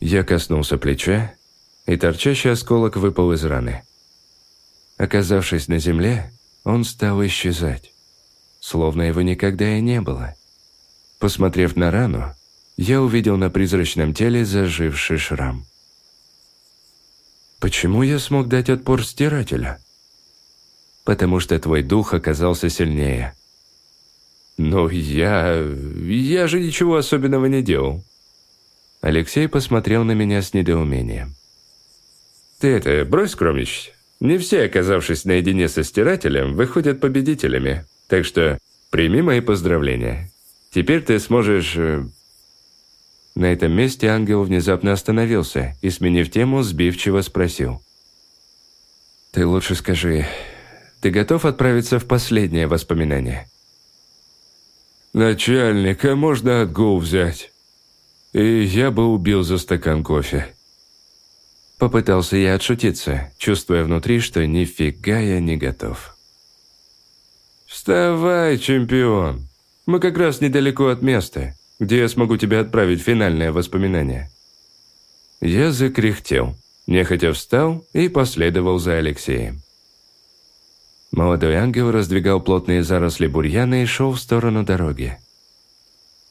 Я коснулся плеча, и торчащий осколок выпал из раны. Оказавшись на земле, он стал исчезать, словно его никогда и не было. Посмотрев на рану, я увидел на призрачном теле заживший шрам. Почему я смог дать отпор стирателя? Потому что твой дух оказался сильнее. Но я... я же ничего особенного не делал. Алексей посмотрел на меня с недоумением. «Ты это, брось скромничать. Не все, оказавшись наедине со стирателем, выходят победителями. Так что прими мои поздравления. Теперь ты сможешь...» На этом месте ангел внезапно остановился и, сменив тему, сбивчиво спросил. «Ты лучше скажи, ты готов отправиться в последнее воспоминание?» «Начальника можно отгул взять. И я бы убил за стакан кофе». Попытался я отшутиться, чувствуя внутри, что нифига я не готов. «Вставай, чемпион! Мы как раз недалеко от места, где я смогу тебе отправить финальное воспоминание». Я закряхтел, нехотя встал и последовал за Алексеем. Молодой ангел раздвигал плотные заросли бурьяна и шел в сторону дороги.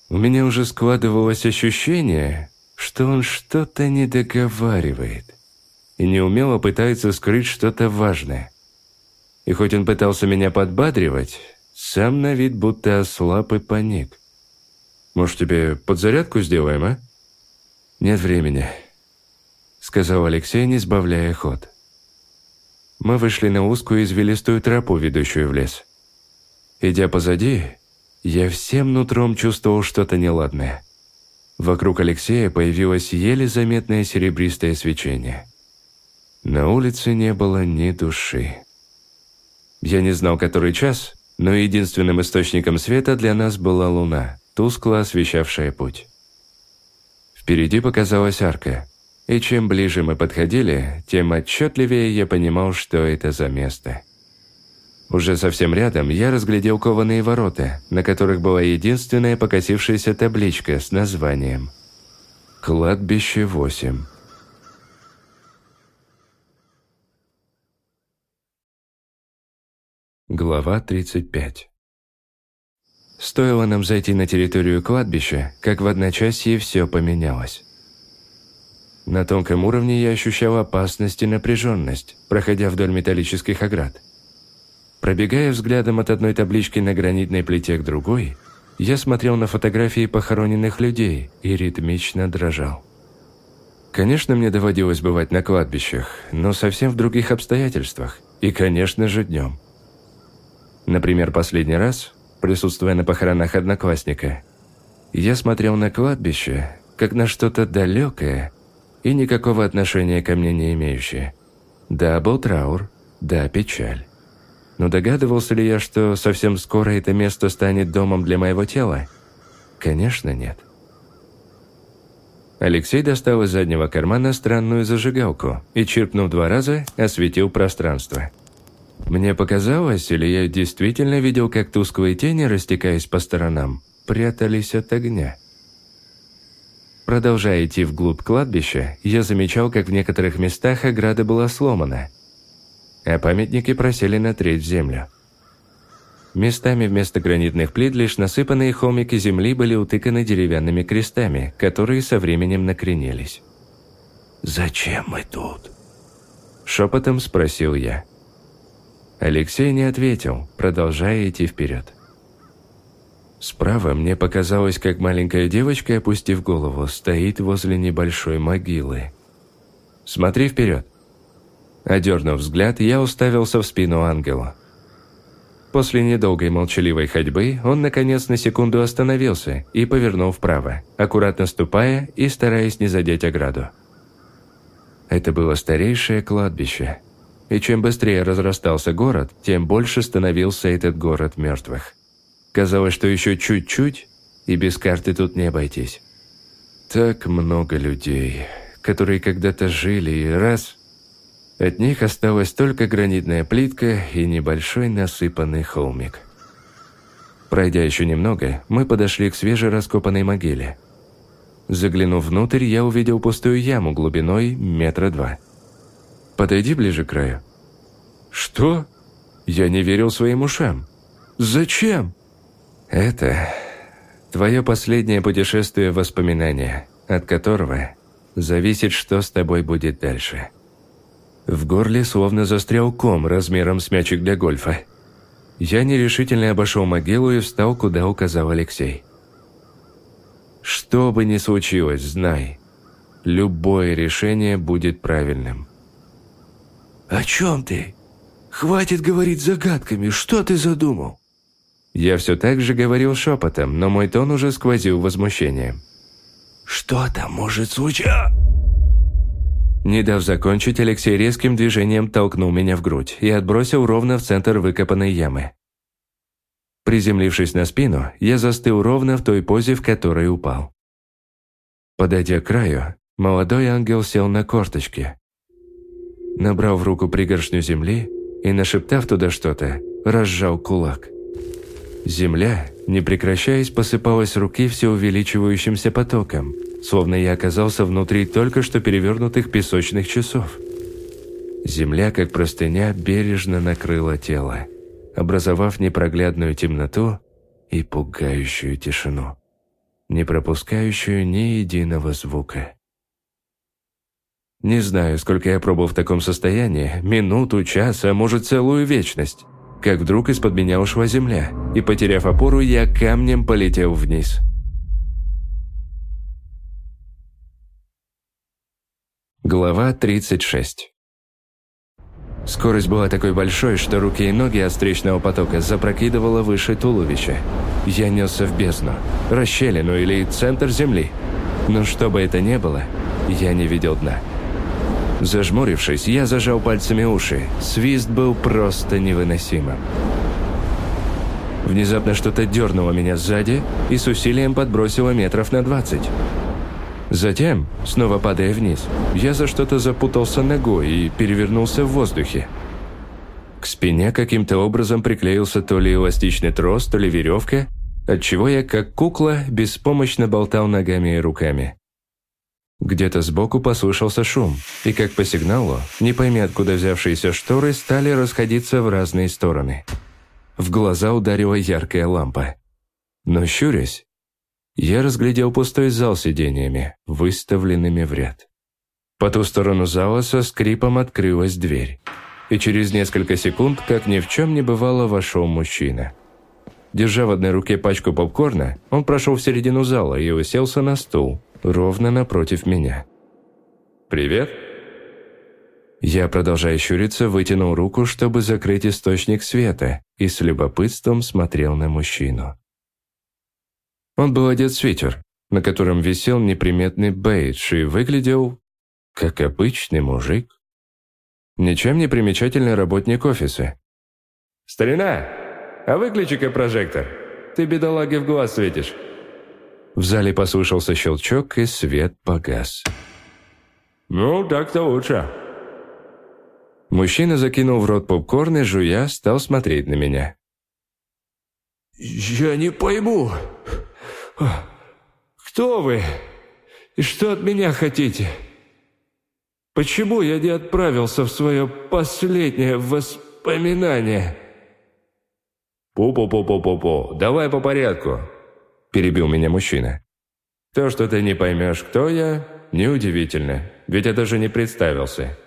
У меня уже складывалось ощущение, что он что-то не договаривает и неумело пытается скрыть что-то важное. И хоть он пытался меня подбадривать, сам на вид будто ослаб и паник. «Может, тебе подзарядку сделаем, а?» «Нет времени», — сказал Алексей, не сбавляя ход. Мы вышли на узкую извилистую тропу, ведущую в лес. Идя позади, я всем нутром чувствовал что-то неладное. Вокруг Алексея появилось еле заметное серебристое свечение. На улице не было ни души. Я не знал, который час, но единственным источником света для нас была луна, тускло освещавшая путь. Впереди показалась арка, и чем ближе мы подходили, тем отчетливее я понимал, что это за место. Уже совсем рядом я разглядел кованые ворота, на которых была единственная покосившаяся табличка с названием «Кладбище 8». Глава 35 Стоило нам зайти на территорию кладбища, как в одночасье все поменялось. На тонком уровне я ощущал опасность и напряженность, проходя вдоль металлических оград. Пробегая взглядом от одной таблички на гранитной плите к другой, я смотрел на фотографии похороненных людей и ритмично дрожал. Конечно, мне доводилось бывать на кладбищах, но совсем в других обстоятельствах, и, конечно же, днем. Например, последний раз, присутствуя на похоронах одноклассника, я смотрел на кладбище, как на что-то далекое и никакого отношения ко мне не имеющее. Да, был траур, да, печаль. Но догадывался ли я, что совсем скоро это место станет домом для моего тела? Конечно, нет. Алексей достал из заднего кармана странную зажигалку и, чиркнув два раза, осветил пространство – мне показалось, или я действительно видел, как тусклые тени, растекаясь по сторонам, прятались от огня. Продолжая идти вглубь кладбища, я замечал, как в некоторых местах ограда была сломана, а памятники просели на треть землю. Местами вместо гранитных плит лишь насыпанные холмики земли были утыканы деревянными крестами, которые со временем накренились. «Зачем мы тут?» Шепотом спросил я. Алексей не ответил, продолжая идти вперед. Справа мне показалось, как маленькая девочка, опустив голову, стоит возле небольшой могилы. «Смотри вперед!» Одернув взгляд, я уставился в спину ангела. После недолгой молчаливой ходьбы он, наконец, на секунду остановился и повернул вправо, аккуратно ступая и стараясь не задеть ограду. Это было старейшее кладбище – и чем быстрее разрастался город, тем больше становился этот город мертвых. Казалось, что еще чуть-чуть, и без карты тут не обойтись. Так много людей, которые когда-то жили, и раз... От них осталась только гранитная плитка и небольшой насыпанный холмик. Пройдя еще немного, мы подошли к свежераскопанной могиле. Заглянув внутрь, я увидел пустую яму глубиной метра два. «Подойди ближе к краю». «Что?» Я не верил своим ушам. «Зачем?» «Это твое последнее путешествие в воспоминания, от которого зависит, что с тобой будет дальше». В горле словно застрял ком размером с мячик для гольфа. Я нерешительно обошел могилу и встал, куда указал Алексей. «Что бы ни случилось, знай, любое решение будет правильным». «О чем ты? Хватит говорить загадками, что ты задумал?» Я все так же говорил шепотом, но мой тон уже сквозил возмущением. «Что там может случиться?» Не дав закончить, Алексей резким движением толкнул меня в грудь и отбросил ровно в центр выкопанной ямы. Приземлившись на спину, я застыл ровно в той позе, в которой упал. Подойдя к краю, молодой ангел сел на корточки. Набрал в руку пригоршню земли и, нашептав туда что-то, разжал кулак. Земля, не прекращаясь, посыпалась руки все увеличивающимся потоком, словно я оказался внутри только что перевернутых песочных часов. Земля, как простыня, бережно накрыла тело, образовав непроглядную темноту и пугающую тишину, не пропускающую ни единого звука. Не знаю, сколько я пробыл в таком состоянии, минуту, час, а может целую вечность как вдруг из-под меня ушла земля, и, потеряв опору, я камнем полетел вниз. Глава 36 Скорость была такой большой, что руки и ноги от встречного потока запрокидывало выше туловища. Я несся в бездну, расщелину или центр земли. Но что бы это ни было, я не видел дна. Зажмурившись, я зажал пальцами уши. Свист был просто невыносимым. Внезапно что-то дернуло меня сзади и с усилием подбросило метров на двадцать. Затем, снова падая вниз, я за что-то запутался ногой и перевернулся в воздухе. К спине каким-то образом приклеился то ли эластичный трос, то ли веревка, отчего я, как кукла, беспомощно болтал ногами и руками. Где-то сбоку послышался шум, и как по сигналу, не пойми откуда взявшиеся шторы, стали расходиться в разные стороны. В глаза ударила яркая лампа. Но щурясь, я разглядел пустой зал сидениями, выставленными в ряд. По ту сторону зала со скрипом открылась дверь, и через несколько секунд, как ни в чем не бывало, вошел мужчина. Держа в одной руке пачку попкорна, он прошел в середину зала и уселся на стул, ровно напротив меня. «Привет?» Я, продолжая щуриться, вытянул руку, чтобы закрыть источник света, и с любопытством смотрел на мужчину. Он был одет в свитер, на котором висел неприметный бейдж и выглядел как обычный мужик. Ничем не примечательный работник офиса. «Старина, а выключи-ка прожектор, ты бедолаге в глаз светишь». В зале послышался щелчок, и свет погас. «Ну, так-то лучше». Мужчина закинул в рот попкорн и, жуя, стал смотреть на меня. «Я не пойму, кто вы и что от меня хотите? Почему я не отправился в свое последнее воспоминание?» «Пу-пу-пу-пу-пу-пу, давай по порядку», – перебил меня мужчина. «То, что ты не поймешь, кто я, неудивительно, ведь я даже не представился.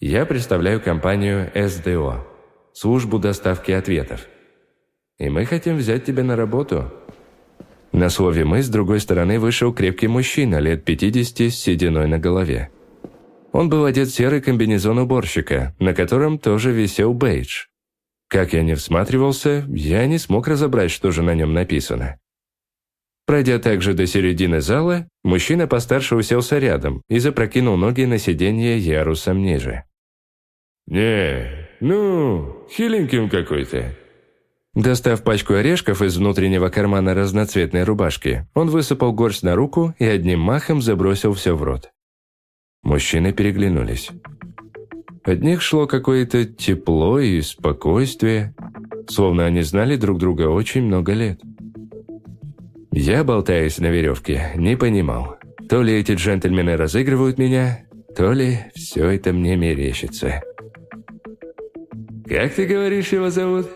Я представляю компанию СДО, службу доставки ответов. И мы хотим взять тебя на работу». На слове «мы» с другой стороны вышел крепкий мужчина лет 50 с сединой на голове. Он был одет в серый комбинезон уборщика, на котором тоже висел бейдж. Как я не всматривался, я не смог разобрать, что же на нем написано. Пройдя также до середины зала, мужчина постарше уселся рядом и запрокинул ноги на сиденье ярусом ниже. «Не, ну, хиленьким какой-то». Достав пачку орешков из внутреннего кармана разноцветной рубашки, он высыпал горсть на руку и одним махом забросил все в рот. Мужчины переглянулись. От них шло какое-то тепло и спокойствие, словно они знали друг друга очень много лет. Я, болтаясь на веревке, не понимал, то ли эти джентльмены разыгрывают меня, то ли все это мне мерещится. «Как ты говоришь, его зовут?»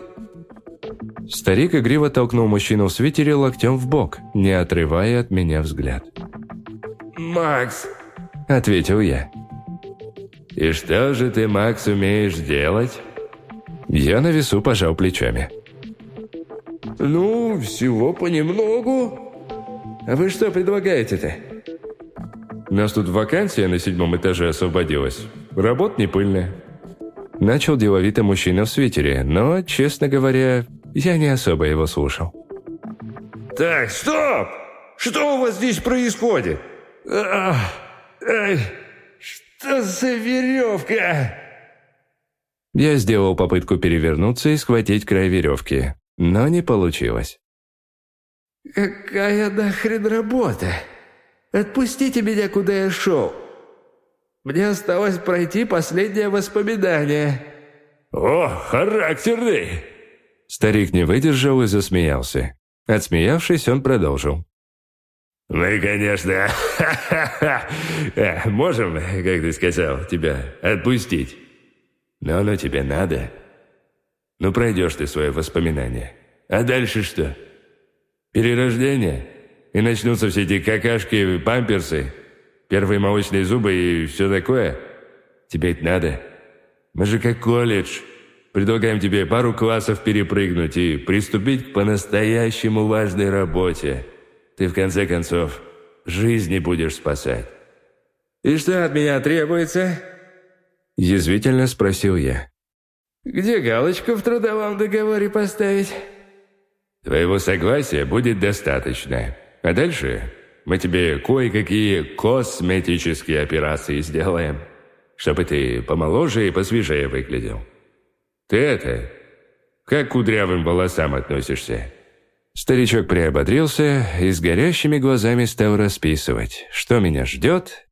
Старик игриво толкнул мужчину в свитере локтем в бок, не отрывая от меня взгляд. «Макс!» – ответил я. «И что же ты, Макс, умеешь делать?» Я на весу пожал плечами. «Ну, всего понемногу. А вы что предлагаете-то?» «У нас тут вакансия на седьмом этаже освободилась. Работа не пыльная». Начал деловито мужчина в свитере, но, честно говоря, я не особо его слушал. «Так, стоп! Что у вас здесь происходит? Ах, ай, что за веревка?» Я сделал попытку перевернуться и схватить край веревки, но не получилось. «Какая нахрен работа? Отпустите меня, куда я шел. Мне осталось пройти последнее воспоминание». «О, характерный!» Старик не выдержал и засмеялся. Отсмеявшись, он продолжил. «Мы, конечно, [LAUGHS] можем, как ты сказал, тебя отпустить. Но оно тебе надо. Ну, пройдешь ты свое воспоминание. А дальше что? Перерождение? И начнутся все эти какашки, памперсы, первые молочные зубы и все такое? Тебе это надо? Мы же как колледж. Предлагаем тебе пару классов перепрыгнуть и приступить к по-настоящему важной работе. Ты, в конце концов, жизни будешь спасать. «И что от меня требуется?» Язвительно спросил я. «Где галочку в трудовом договоре поставить?» «Твоего согласия будет достаточно. А дальше мы тебе кое-какие косметические операции сделаем, чтобы ты помоложе и посвежее выглядел. Ты это, как к кудрявым волосам относишься?» Старичок приободрился и с горящими глазами стал расписывать, что меня ждет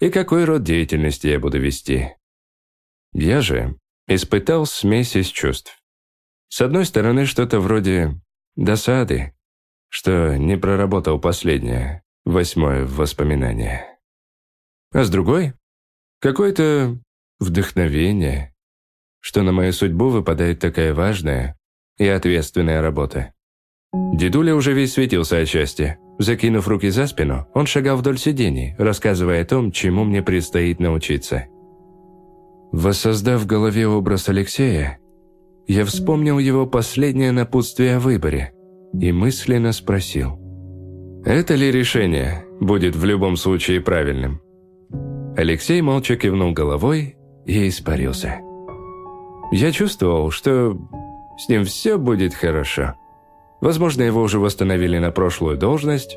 и какой род деятельности я буду вести. Я же испытал смесь из чувств. С одной стороны, что-то вроде досады, что не проработал последнее, восьмое воспоминание. А с другой — какое-то вдохновение, что на мою судьбу выпадает такая важная и ответственная работа. Дедуля уже весь светился от счастья. Закинув руки за спину, он шагал вдоль сидений, рассказывая о том, чему мне предстоит научиться. Воссоздав в голове образ Алексея, я вспомнил его последнее напутствие о выборе и мысленно спросил, «Это ли решение будет в любом случае правильным?» Алексей молча кивнул головой и испарился. Я чувствовал, что с ним все будет хорошо. Возможно, его уже восстановили на прошлую должность,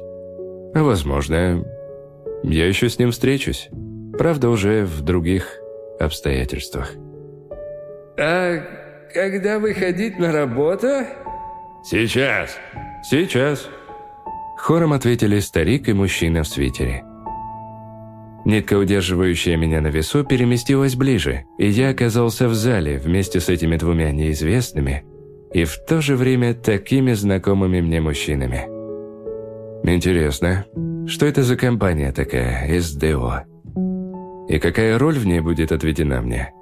возможно, я еще с ним встречусь. Правда, уже в других обстоятельствах. «А когда выходить на работу?» «Сейчас! Сейчас!» Хором ответили старик и мужчина в свитере. Нитка, удерживающая меня на весу, переместилась ближе, и я оказался в зале вместе с этими двумя неизвестными и в то же время такими знакомыми мне мужчинами. Интересно, что это за компания такая, СДО? И какая роль в ней будет отведена мне.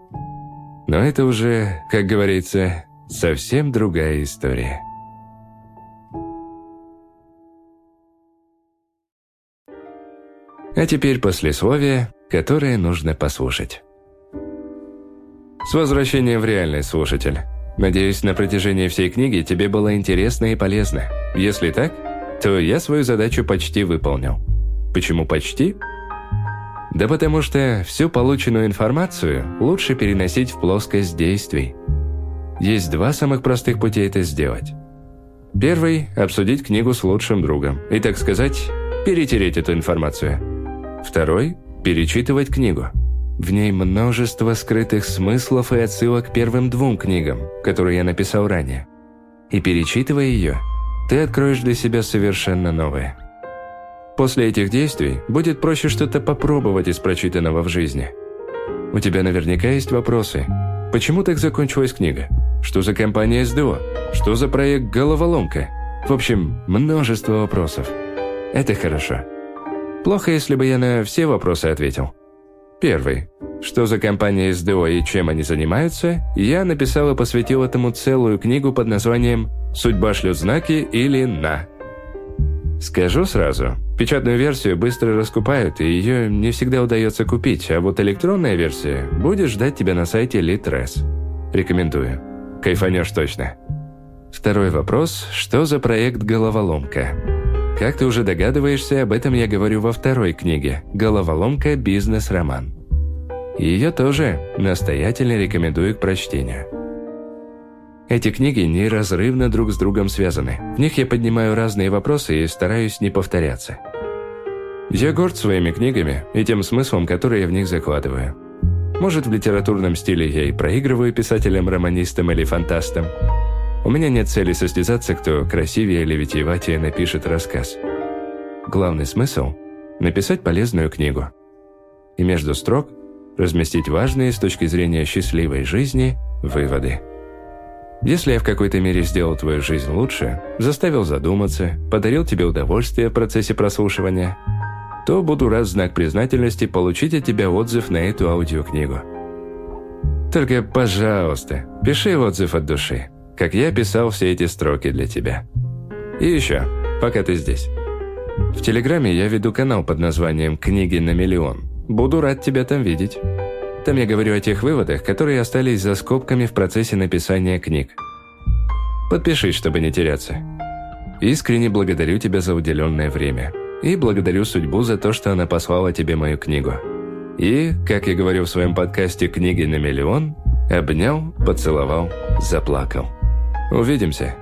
Но это уже, как говорится, совсем другая история. А теперь послесловие, которое нужно послушать. С возвращением в реальность, слушатель. Надеюсь, на протяжении всей книги тебе было интересно и полезно. Если так, то я свою задачу почти выполнил. Почему почти? Да потому что всю полученную информацию лучше переносить в плоскость действий. Есть два самых простых пути это сделать. Первый – обсудить книгу с лучшим другом и, так сказать, перетереть эту информацию. Второй – перечитывать книгу. В ней множество скрытых смыслов и отсылок к первым двум книгам, которые я написал ранее. И перечитывая ее, ты откроешь для себя совершенно новое – После этих действий будет проще что-то попробовать из прочитанного в жизни. У тебя наверняка есть вопросы. Почему так закончилась книга? Что за компания СДО? Что за проект «Головоломка»? В общем, множество вопросов. Это хорошо. Плохо, если бы я на все вопросы ответил. Первый. Что за компания СДО и чем они занимаются, я написал и посвятил этому целую книгу под названием «Судьба шлют знаки» или «На». Скажу сразу, печатную версию быстро раскупают, и ее не всегда удается купить, а вот электронная версия будет ждать тебя на сайте Litres. Рекомендую. Кайфанешь точно. Второй вопрос. Что за проект «Головоломка»? Как ты уже догадываешься, об этом я говорю во второй книге «Головоломка. Бизнес-роман». Ее тоже настоятельно рекомендую к прочтению. Эти книги неразрывно друг с другом связаны. В них я поднимаю разные вопросы и стараюсь не повторяться. Я горд своими книгами и тем смыслом, который я в них закладываю. Может, в литературном стиле я и проигрываю писателям-романистам или фантастам. У меня нет цели состязаться, кто красивее или витиеватее напишет рассказ. Главный смысл – написать полезную книгу. И между строк разместить важные с точки зрения счастливой жизни выводы. Если я в какой-то мере сделал твою жизнь лучше, заставил задуматься, подарил тебе удовольствие в процессе прослушивания, то буду рад знак признательности получить от тебя отзыв на эту аудиокнигу. Только, пожалуйста, пиши отзыв от души, как я писал все эти строки для тебя. И еще, пока ты здесь. В Телеграме я веду канал под названием «Книги на миллион». Буду рад тебя там видеть. Там я говорю о тех выводах, которые остались за скобками в процессе написания книг. Подпишись, чтобы не теряться. Искренне благодарю тебя за уделенное время. И благодарю судьбу за то, что она послала тебе мою книгу. И, как я говорю в своем подкасте «Книги на миллион», обнял, поцеловал, заплакал. Увидимся.